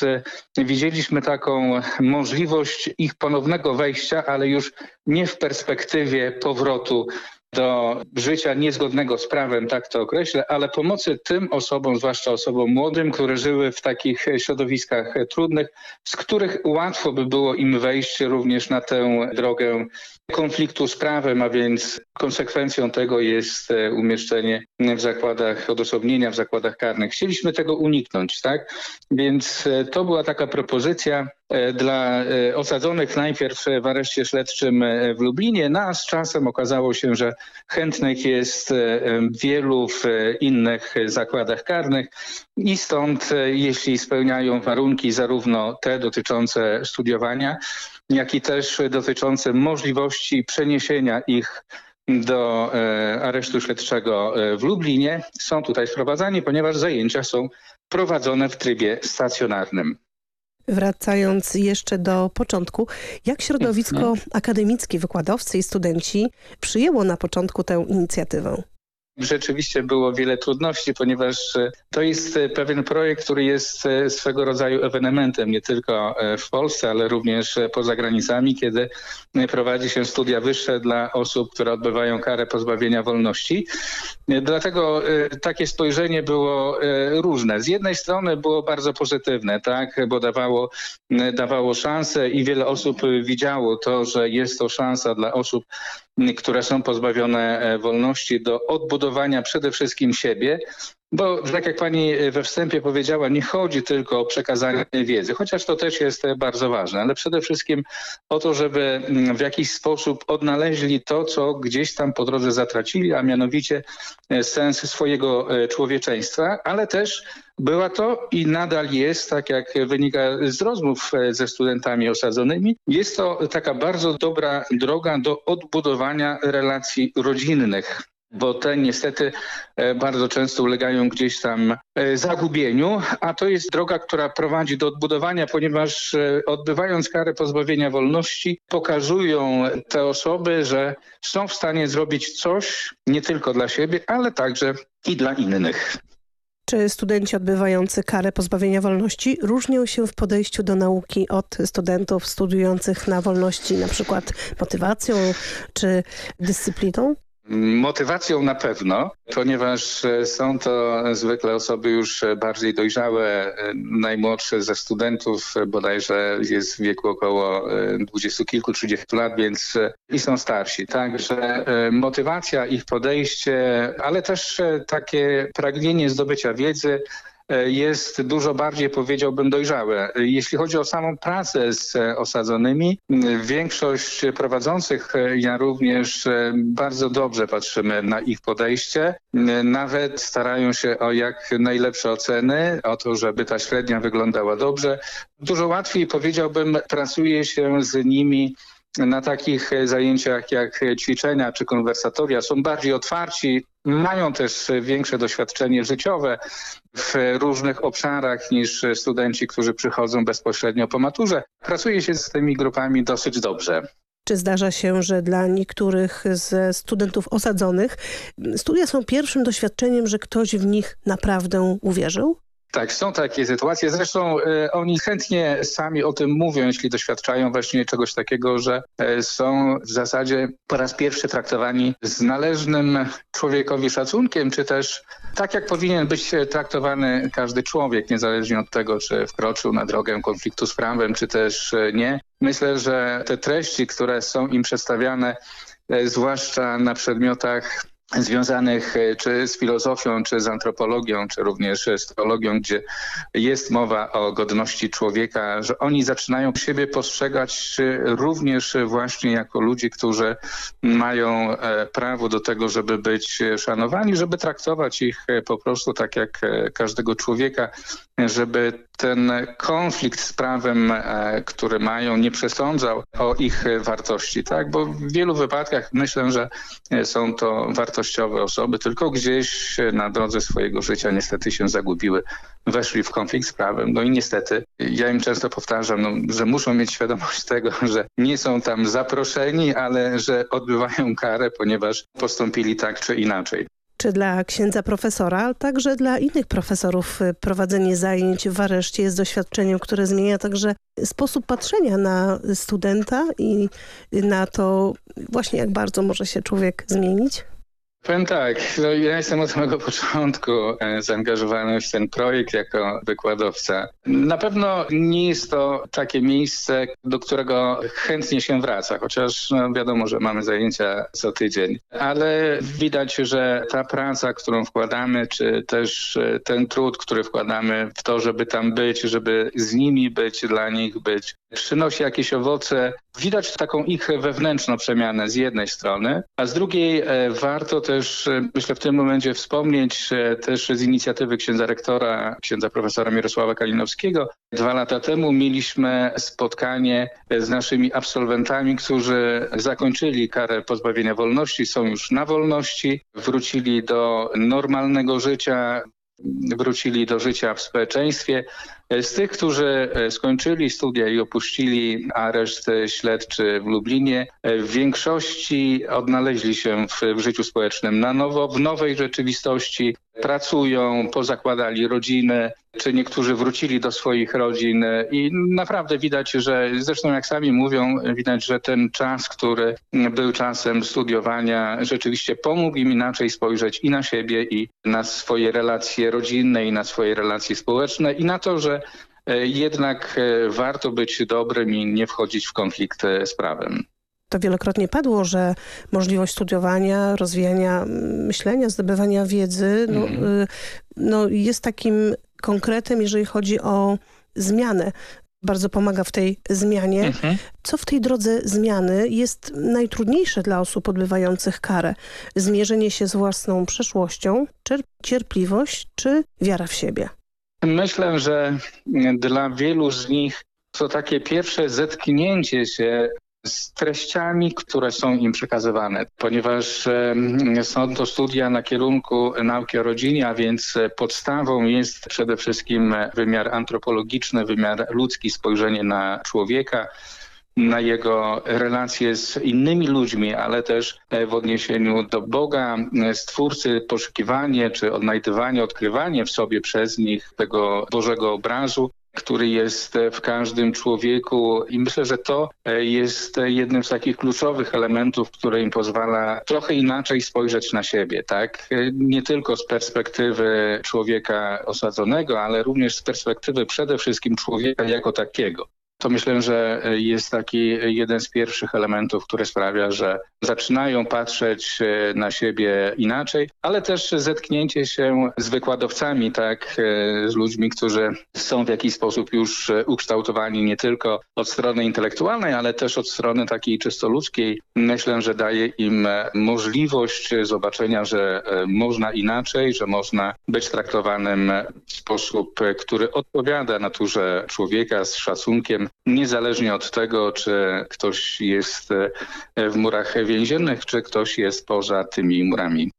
widzieliśmy taką możliwość ich ponownego wejścia, ale już nie w perspektywie powrotu do życia niezgodnego z prawem, tak to określę, ale pomocy tym osobom, zwłaszcza osobom młodym, które żyły w takich środowiskach trudnych, z których łatwo by było im wejść również na tę drogę konfliktu z prawem, a więc konsekwencją tego jest e, umieszczenie w zakładach odosobnienia, w zakładach karnych. Chcieliśmy tego uniknąć, tak? Więc e, to była taka propozycja e, dla osadzonych najpierw w areszcie śledczym w Lublinie. No a z czasem okazało się, że chętnych jest wielu w innych zakładach karnych i stąd jeśli spełniają warunki zarówno te dotyczące studiowania, jak i też dotyczące możliwości przeniesienia ich do e, aresztu śledczego e, w Lublinie są tutaj sprowadzani, ponieważ zajęcia są prowadzone w trybie stacjonarnym. Wracając jeszcze do początku, jak środowisko akademickie, wykładowcy i studenci przyjęło na początku tę inicjatywę? Rzeczywiście było wiele trudności, ponieważ e, to jest e, pewien projekt, który jest e, swego rodzaju ewenementem nie tylko w Polsce, ale również poza granicami, kiedy prowadzi się studia wyższe dla osób, które odbywają karę pozbawienia wolności. Dlatego takie spojrzenie było różne. Z jednej strony było bardzo pozytywne, tak, bo dawało, dawało szansę i wiele osób widziało to, że jest to szansa dla osób które są pozbawione e, wolności do odbudowania przede wszystkim siebie, bo tak jak pani we wstępie powiedziała, nie chodzi tylko o przekazanie wiedzy, chociaż to też jest e, bardzo ważne, ale przede wszystkim o to, żeby mm, w jakiś sposób odnaleźli to, co gdzieś tam po drodze zatracili, a mianowicie e, sens swojego człowieczeństwa, ale też była to i nadal jest, tak jak wynika z rozmów e, ze studentami osadzonymi, jest to taka bardzo dobra droga do odbudowania relacji rodzinnych bo te niestety e, bardzo często ulegają gdzieś tam e, zagubieniu, a to jest droga, która prowadzi do odbudowania, ponieważ odbywając karę pozbawienia wolności pokazują te osoby, że są w stanie zrobić coś nie tylko dla siebie, ale także i dla innych. Czy studenci odbywający karę pozbawienia wolności różnią się w podejściu do nauki od studentów studiujących na wolności, na przykład motywacją czy dyscypliną? Motywacją na pewno, ponieważ e, są to zwykle osoby już bardziej dojrzałe. E, najmłodszy ze studentów bodajże jest w wieku około e, dwudziestu kilku, trzydziestu lat, więc i są starsi. Także motywacja, ich podejście, ale też takie pragnienie zdobycia wiedzy e, jest dużo bardziej, powiedziałbym, dojrzałe. Jeśli chodzi o samą pracę z e, osadzonymi, większość prowadzących, ja również bardzo dobrze patrzymy na ich podejście. Nawet starają się o jak najlepsze oceny, o to, żeby ta średnia wyglądała dobrze. Dużo łatwiej, powiedziałbym, pracuje się z nimi na takich zajęciach jak ćwiczenia czy konwersatoria są bardziej otwarci, mają też większe doświadczenie życiowe w różnych obszarach niż studenci, którzy przychodzą bezpośrednio po maturze. Pracuje się z tymi grupami dosyć dobrze. Czy zdarza się, że dla niektórych ze studentów osadzonych studia są pierwszym doświadczeniem, że ktoś w nich naprawdę uwierzył? Tak, są takie sytuacje. Zresztą e, oni chętnie sami o tym mówią, jeśli doświadczają właśnie czegoś takiego, że e, są w zasadzie po raz pierwszy traktowani z należnym człowiekowi szacunkiem, czy też tak, jak powinien być traktowany każdy człowiek, niezależnie od tego, czy wkroczył na drogę konfliktu z prawem, czy też e, nie. Myślę, że te treści, które są im przedstawiane, zwłaszcza na przedmiotach związanych e, czy z filozofią, czy z antropologią, czy również z teologią, gdzie jest mowa o godności człowieka, że oni zaczynają siebie postrzegać e, również właśnie jako ludzi, którzy mają e, prawo do tego, żeby być szanowani, żeby traktować ich po prostu tak jak każdego człowieka, żeby ten konflikt z prawem, który mają, nie przesądzał o ich wartości, tak? Bo w wielu wypadkach myślę, że są to wartości wartościowe osoby, tylko gdzieś na drodze swojego życia niestety się zagubiły, weszli w konflikt z prawem. No i niestety ja im często powtarzam, no, że muszą mieć świadomość tego, że nie są tam zaproszeni, ale że odbywają karę, ponieważ postąpili tak czy inaczej czy dla księdza profesora, ale także dla innych profesorów y, prowadzenie zajęć w areszcie jest doświadczeniem, które zmienia także sposób patrzenia na studenta i na to właśnie jak bardzo może się człowiek zmienić? Powiem tak, no ja jestem od samego początku e, zaangażowany w ten projekt jako wykładowca. Na pewno nie jest to takie miejsce, do którego chętnie się wraca, chociaż no wiadomo, że mamy zajęcia co tydzień. Ale widać, że ta praca, którą wkładamy, czy też e, ten trud, który wkładamy w to, żeby tam być, żeby z nimi być, dla nich być, przynosi jakieś owoce. Widać taką ich wewnętrzną przemianę z jednej strony, a z drugiej e, warto też, e, myślę, w tym momencie wspomnieć też z inicjatywy księdza rektora, księdza profesora Mirosława Kalinowskiego. Dwa lata temu mieliśmy spotkanie z naszymi absolwentami, którzy zakończyli karę pozbawienia wolności, są już na wolności, wrócili do normalnego życia, wrócili do życia w społeczeństwie. Z tych, którzy e, skończyli studia i opuścili areszt śledczy w Lublinie, e, w większości odnaleźli się w, w życiu społecznym. Na nowo, w nowej rzeczywistości, pracują, pozakładali rodziny, czy niektórzy wrócili do swoich rodzin. I naprawdę widać, że zresztą jak sami mówią, widać, że ten czas, który był czasem studiowania, rzeczywiście pomógł im inaczej spojrzeć i na siebie, i na swoje relacje rodzinne, i na swoje relacje społeczne, i na to, że e, jednak e, warto być dobrym i nie wchodzić w konflikt z prawem to wielokrotnie padło, że możliwość studiowania, rozwijania myślenia, zdobywania wiedzy no, mm. no, jest takim konkretem, jeżeli chodzi o zmianę. Bardzo pomaga w tej zmianie. Mhm. Co w tej drodze zmiany jest najtrudniejsze dla osób odbywających karę? Zmierzenie się z własną przeszłością, cierpliwość czy wiara w siebie? Myślę, że dla wielu z nich to takie pierwsze zetknięcie się z treściami, które są im przekazywane, ponieważ są to studia na kierunku nauki o rodzinie, a więc podstawą jest przede wszystkim wymiar antropologiczny, wymiar ludzki, spojrzenie na człowieka, na jego relacje z innymi ludźmi, ale też w odniesieniu do Boga, Stwórcy, poszukiwanie czy odnajdywanie, odkrywanie w sobie przez nich tego Bożego obrazu który jest w każdym człowieku i myślę, że to jest jednym z takich kluczowych elementów, które im pozwala trochę inaczej spojrzeć na siebie, tak? Nie tylko z perspektywy człowieka osadzonego, ale również z perspektywy przede wszystkim człowieka jako takiego. To myślę, że jest taki jeden z pierwszych elementów, który sprawia, że zaczynają patrzeć e, na siebie inaczej, ale też zetknięcie się z wykładowcami, tak, e, z ludźmi, którzy są w jakiś sposób już e, ukształtowani nie tylko od strony intelektualnej, ale też od strony takiej czysto ludzkiej. Myślę, że daje im możliwość zobaczenia, że można inaczej, że można być traktowanym w sposób, który odpowiada naturze człowieka z szacunkiem, niezależnie od tego, czy ktoś jest w murach więziennych, czy ktoś jest poza tymi murami.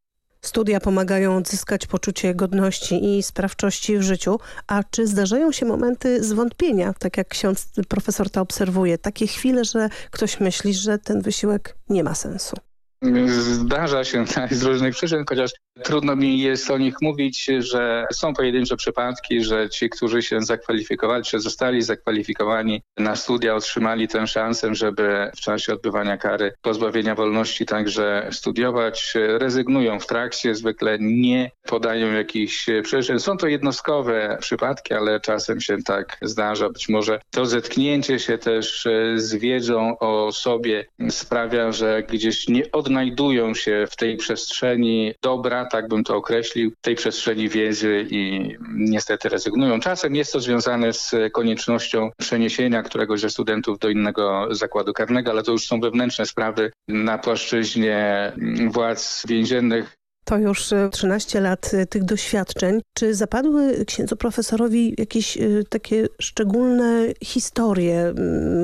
Studia pomagają odzyskać poczucie godności i sprawczości w życiu, a czy zdarzają się momenty zwątpienia, tak jak ksiądz profesor to obserwuje, takie chwile, że ktoś myśli, że ten wysiłek nie ma sensu? Zdarza się z różnych przyczyn, chociaż trudno mi jest o nich mówić, że są pojedyncze przypadki, że ci, którzy się zakwalifikowali, czy zostali zakwalifikowani na studia, otrzymali tę szansę, żeby w czasie odbywania kary pozbawienia wolności także studiować, rezygnują w trakcie, zwykle nie podają jakichś przyczyn. Są to jednostkowe przypadki, ale czasem się tak zdarza. Być może to zetknięcie się też z wiedzą o sobie sprawia, że gdzieś nie od odnajdują się w tej przestrzeni dobra, tak bym to określił, tej przestrzeni wiedzy i niestety rezygnują. Czasem jest to związane z koniecznością przeniesienia któregoś ze studentów do innego zakładu karnego, ale to już są wewnętrzne sprawy na płaszczyźnie władz więziennych to już 13 e, lat e, tych doświadczeń. Czy zapadły księdzu profesorowi jakieś e, takie szczególne historie?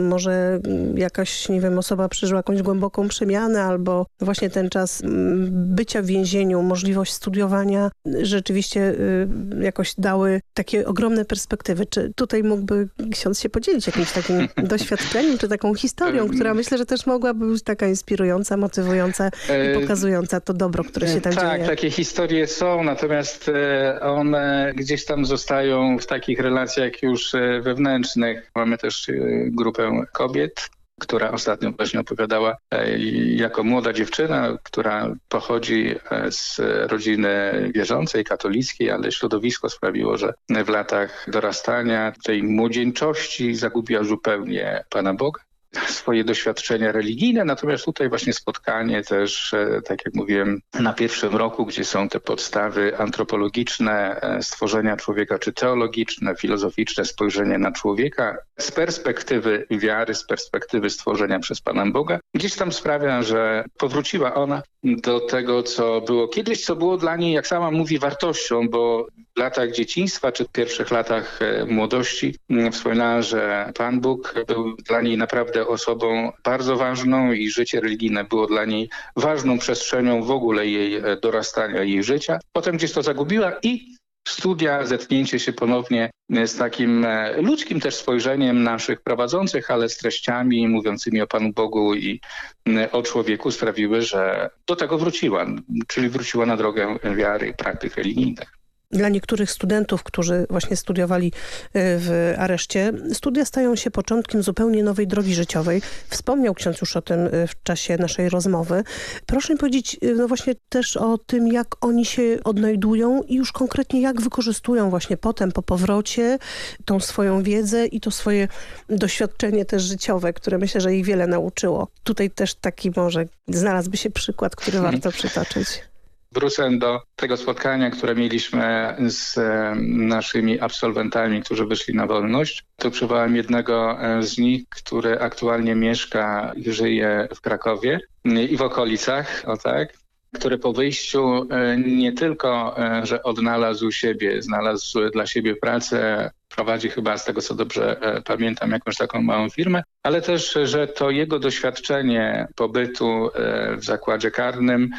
Może jakaś, nie wiem, osoba przeżyła jakąś głęboką przemianę albo właśnie ten czas bycia w więzieniu, możliwość studiowania rzeczywiście jakoś dały takie ogromne perspektywy. Czy tutaj mógłby ksiądz się podzielić jakimś takim doświadczeniem, czy taką historią, która myślę, że też mogłaby być taka inspirująca, motywująca i pokazująca to dobro, które się tam tak, dzieje? Tak, takie historie są, natomiast e, one gdzieś tam zostają w takich relacjach już e, wewnętrznych. Mamy też e, grupę kobiet, która ostatnio właśnie opowiadała jako młoda dziewczyna, która pochodzi z rodziny wierzącej, katolickiej, ale środowisko sprawiło, że w latach dorastania, tej młodzieńczości zagubiła zupełnie Pana Boga swoje doświadczenia religijne, natomiast tutaj właśnie spotkanie też, e, tak jak mówiłem, na pierwszym roku, gdzie są te podstawy antropologiczne e, stworzenia człowieka, czy teologiczne, filozoficzne spojrzenie na człowieka z perspektywy wiary, z perspektywy stworzenia przez Pana Boga, gdzieś tam sprawia, że powróciła ona do tego, co było kiedyś, co było dla niej, jak sama mówi, wartością, bo latach dzieciństwa czy pierwszych latach e, młodości mm, wspominała, że Pan Bóg był dla niej naprawdę osobą bardzo ważną i życie religijne było dla niej ważną przestrzenią w ogóle jej e, dorastania, jej życia. Potem gdzieś to zagubiła i studia, zetknięcie się ponownie z takim e, ludzkim też spojrzeniem naszych prowadzących, ale z treściami mówiącymi o Panu Bogu i o człowieku sprawiły, że do tego wróciła, czyli wróciła na drogę wiary i praktyk religijnych. Dla niektórych studentów, którzy właśnie studiowali e, w areszcie, studia stają się początkiem zupełnie nowej drogi życiowej. Wspomniał ksiądz już o tym e, w czasie naszej rozmowy. Proszę mi powiedzieć e, no właśnie też o tym, jak oni się odnajdują i już konkretnie jak wykorzystują właśnie potem po powrocie tą swoją wiedzę i to swoje doświadczenie też życiowe, które myślę, że ich wiele nauczyło. Tutaj też taki może znalazłby się przykład, który mhm. warto przytoczyć. Wrócę do tego spotkania, które mieliśmy z e, naszymi absolwentami, którzy wyszli na wolność. Tu przywołałem jednego e, z nich, który aktualnie mieszka i żyje w Krakowie i w okolicach, o tak, który po wyjściu e, nie tylko, że odnalazł siebie, znalazł dla siebie pracę, prowadzi chyba z tego co dobrze pamiętam jakąś taką małą firmę, ale też, że to jego doświadczenie pobytu w zakładzie karnym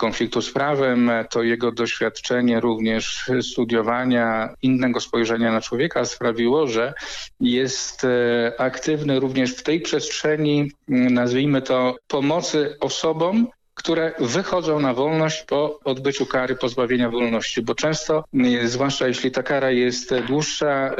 konfliktu z prawem, to jego doświadczenie również studiowania innego spojrzenia na człowieka sprawiło, że jest e, aktywny również w tej przestrzeni, nazwijmy to, pomocy osobom, które wychodzą na wolność po odbyciu kary pozbawienia wolności, bo często, zwłaszcza jeśli ta kara jest dłuższa,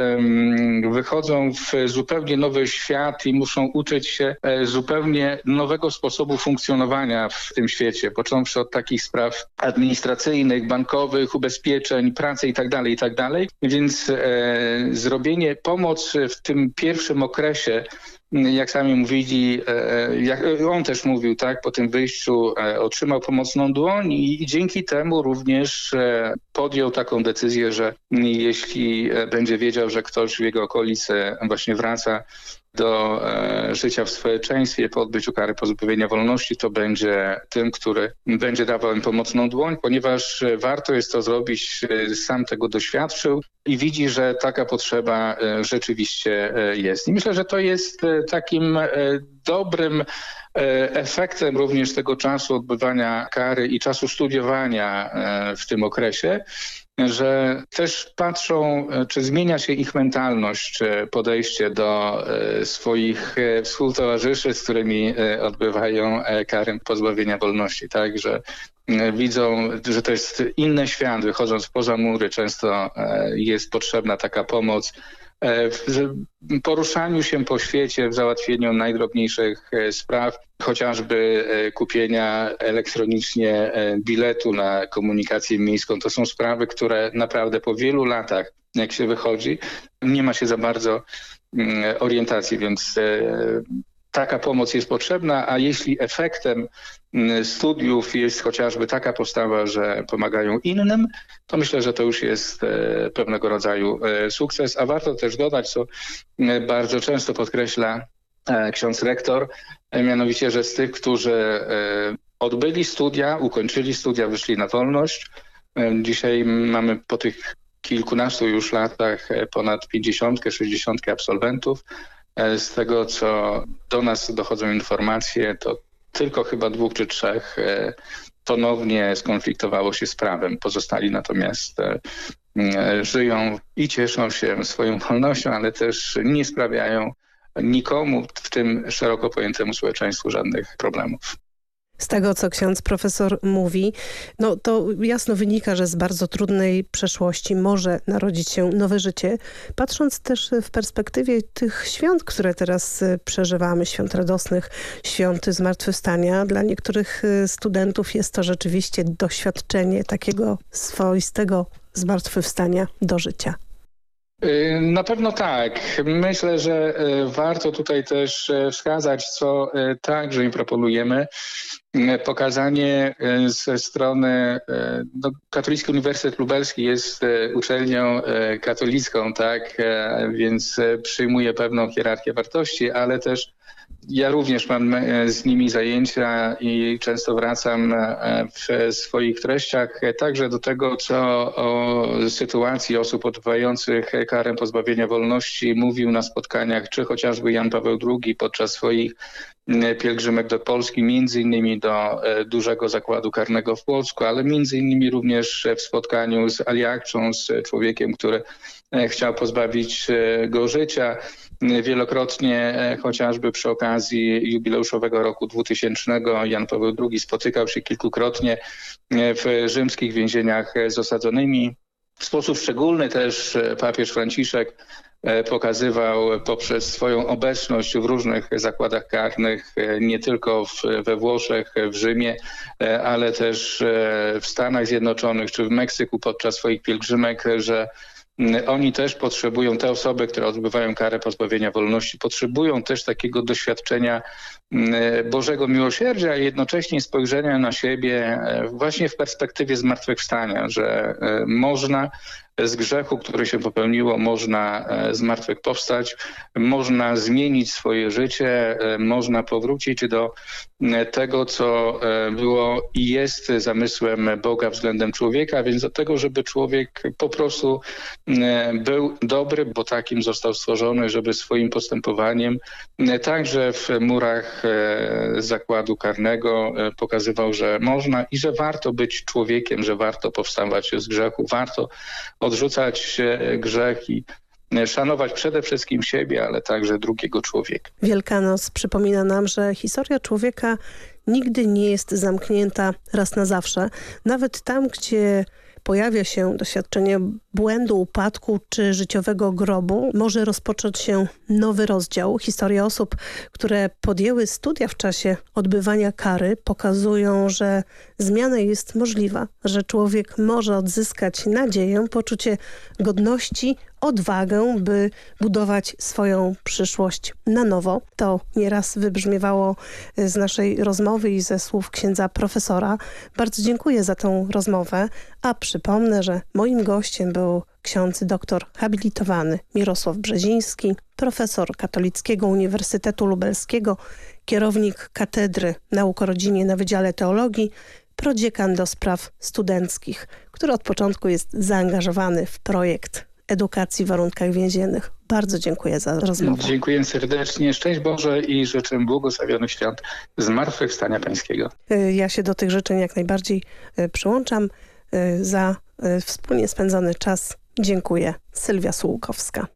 wychodzą w zupełnie nowy świat i muszą uczyć się e, zupełnie nowego sposobu funkcjonowania w tym świecie, począwszy od takich spraw administracyjnych, bankowych, ubezpieczeń, pracy itd., tak itd. Tak Więc e, zrobienie, pomoc w tym pierwszym okresie jak sami mówili, e, jak on też mówił, tak, po tym wyjściu e, otrzymał pomocną dłoń i dzięki temu również e, podjął taką decyzję, że jeśli będzie wiedział, że ktoś w jego okolicy właśnie wraca do e, życia w społeczeństwie po odbyciu kary pozbawienia wolności, to będzie tym, który będzie dawał im pomocną dłoń, ponieważ warto jest to zrobić, e, sam tego doświadczył i widzi, że taka potrzeba e, rzeczywiście jest. I myślę, że to jest takim dobrym efektem również tego czasu odbywania kary i czasu studiowania w tym okresie, że też patrzą, e, czy zmienia się ich mentalność, czy podejście do e, swoich e, współtowarzyszy, z którymi odbywają karę pozbawienia wolności. Tak, że widzą, że to jest inny świat, wychodząc poza mury, często jest potrzebna taka pomoc w poruszaniu się po świecie, w załatwieniu najdrobniejszych e, spraw, chociażby e, kupienia elektronicznie biletu na komunikację miejską. To są sprawy, które naprawdę po wielu latach, jak się wychodzi, nie ma się za bardzo mm, orientacji, więc taka pomoc jest potrzebna, a jeśli efektem mm, studiów jest chociażby taka postawa, że pomagają innym, to myślę, że to już jest e, pewnego rodzaju e, sukces. A warto też dodać, co e, bardzo często podkreśla ksiądz rektor, mianowicie, że z tych, którzy odbyli studia, ukończyli studia, wyszli na wolność, dzisiaj mamy po tych kilkunastu już latach ponad 50, 60 absolwentów, z tego, co do nas dochodzą informacje, to tylko chyba dwóch czy trzech e, ponownie skonfliktowało się z prawem. Pozostali natomiast e, żyją i cieszą się swoją wolnością, ale też nie sprawiają nikomu, w tym szeroko pojętemu społeczeństwu, żadnych problemów. Z tego, co ksiądz profesor mówi, no to jasno wynika, że z bardzo trudnej przeszłości może narodzić się nowe życie. Patrząc też w perspektywie tych świąt, które teraz y, przeżywamy, świąt radosnych, świąt zmartwychwstania, dla niektórych y, studentów jest to rzeczywiście doświadczenie takiego swoistego zmartwychwstania do życia. Y, na pewno tak. Myślę, że warto tutaj też wskazać, co także im proponujemy, pokazanie ze strony, no, Katolicki Uniwersytet Lubelski jest uczelnią katolicką, tak, więc przyjmuje pewną hierarchię wartości, ale też ja również mam z nimi zajęcia i często wracam w swoich treściach także do tego, co o sytuacji osób odbywających karę pozbawienia wolności mówił na spotkaniach, czy chociażby Jan Paweł II podczas swoich pielgrzymek do Polski, między innymi do e, dużego zakładu karnego w Polsku, ale między innymi również w spotkaniu z Aliakczą, z człowiekiem, który e, chciał pozbawić e, go życia. Wielokrotnie, chociażby przy okazji jubileuszowego roku 2000, Jan Paweł II spotykał się kilkukrotnie w rzymskich więzieniach z osadzonymi. W sposób szczególny też papież Franciszek E, pokazywał poprzez swoją obecność w różnych zakładach karnych, e, nie tylko w, we Włoszech, w Rzymie, e, ale też w Stanach Zjednoczonych czy w Meksyku podczas swoich pielgrzymek, że oni też potrzebują, te osoby, które odbywają karę pozbawienia wolności, potrzebują też takiego doświadczenia Bożego miłosierdzia i jednocześnie spojrzenia na siebie właśnie w perspektywie zmartwychwstania, że można z grzechu, który się popełniło, można z martwych powstać, można zmienić swoje życie, można powrócić do tego, co było i jest zamysłem Boga względem człowieka, więc do tego, żeby człowiek po prostu był dobry, bo takim został stworzony, żeby swoim postępowaniem także w murach zakładu karnego pokazywał, że można i że warto być człowiekiem, że warto powstawać z grzechu, warto odrzucać grzech i szanować przede wszystkim siebie, ale także drugiego człowieka. Wielkanoc przypomina nam, że historia człowieka nigdy nie jest zamknięta raz na zawsze. Nawet tam, gdzie pojawia się doświadczenie błędu, upadku czy życiowego grobu, może rozpocząć się nowy rozdział. Historia osób, które podjęły studia w czasie odbywania kary pokazują, że zmiana jest możliwa, że człowiek może odzyskać nadzieję, poczucie godności, odwagę, by budować swoją przyszłość na nowo. To nieraz wybrzmiewało z naszej rozmowy i ze słów księdza profesora. Bardzo dziękuję za tą rozmowę, a przypomnę, że moim gościem był ksiądz doktor habilitowany Mirosław Brzeziński, profesor Katolickiego Uniwersytetu Lubelskiego, kierownik Katedry Nauk o Rodzinie na Wydziale Teologii, prodziekan do spraw studenckich, który od początku jest zaangażowany w projekt edukacji w warunkach więziennych. Bardzo dziękuję za rozmowę. Dziękuję serdecznie. Szczęść Boże i życzę błogosławionych świąt Zmartwychwstania Pańskiego. Ja się do tych życzeń jak najbardziej e, przyłączam. E, za e, wspólnie spędzony czas dziękuję. Sylwia Słułkowska.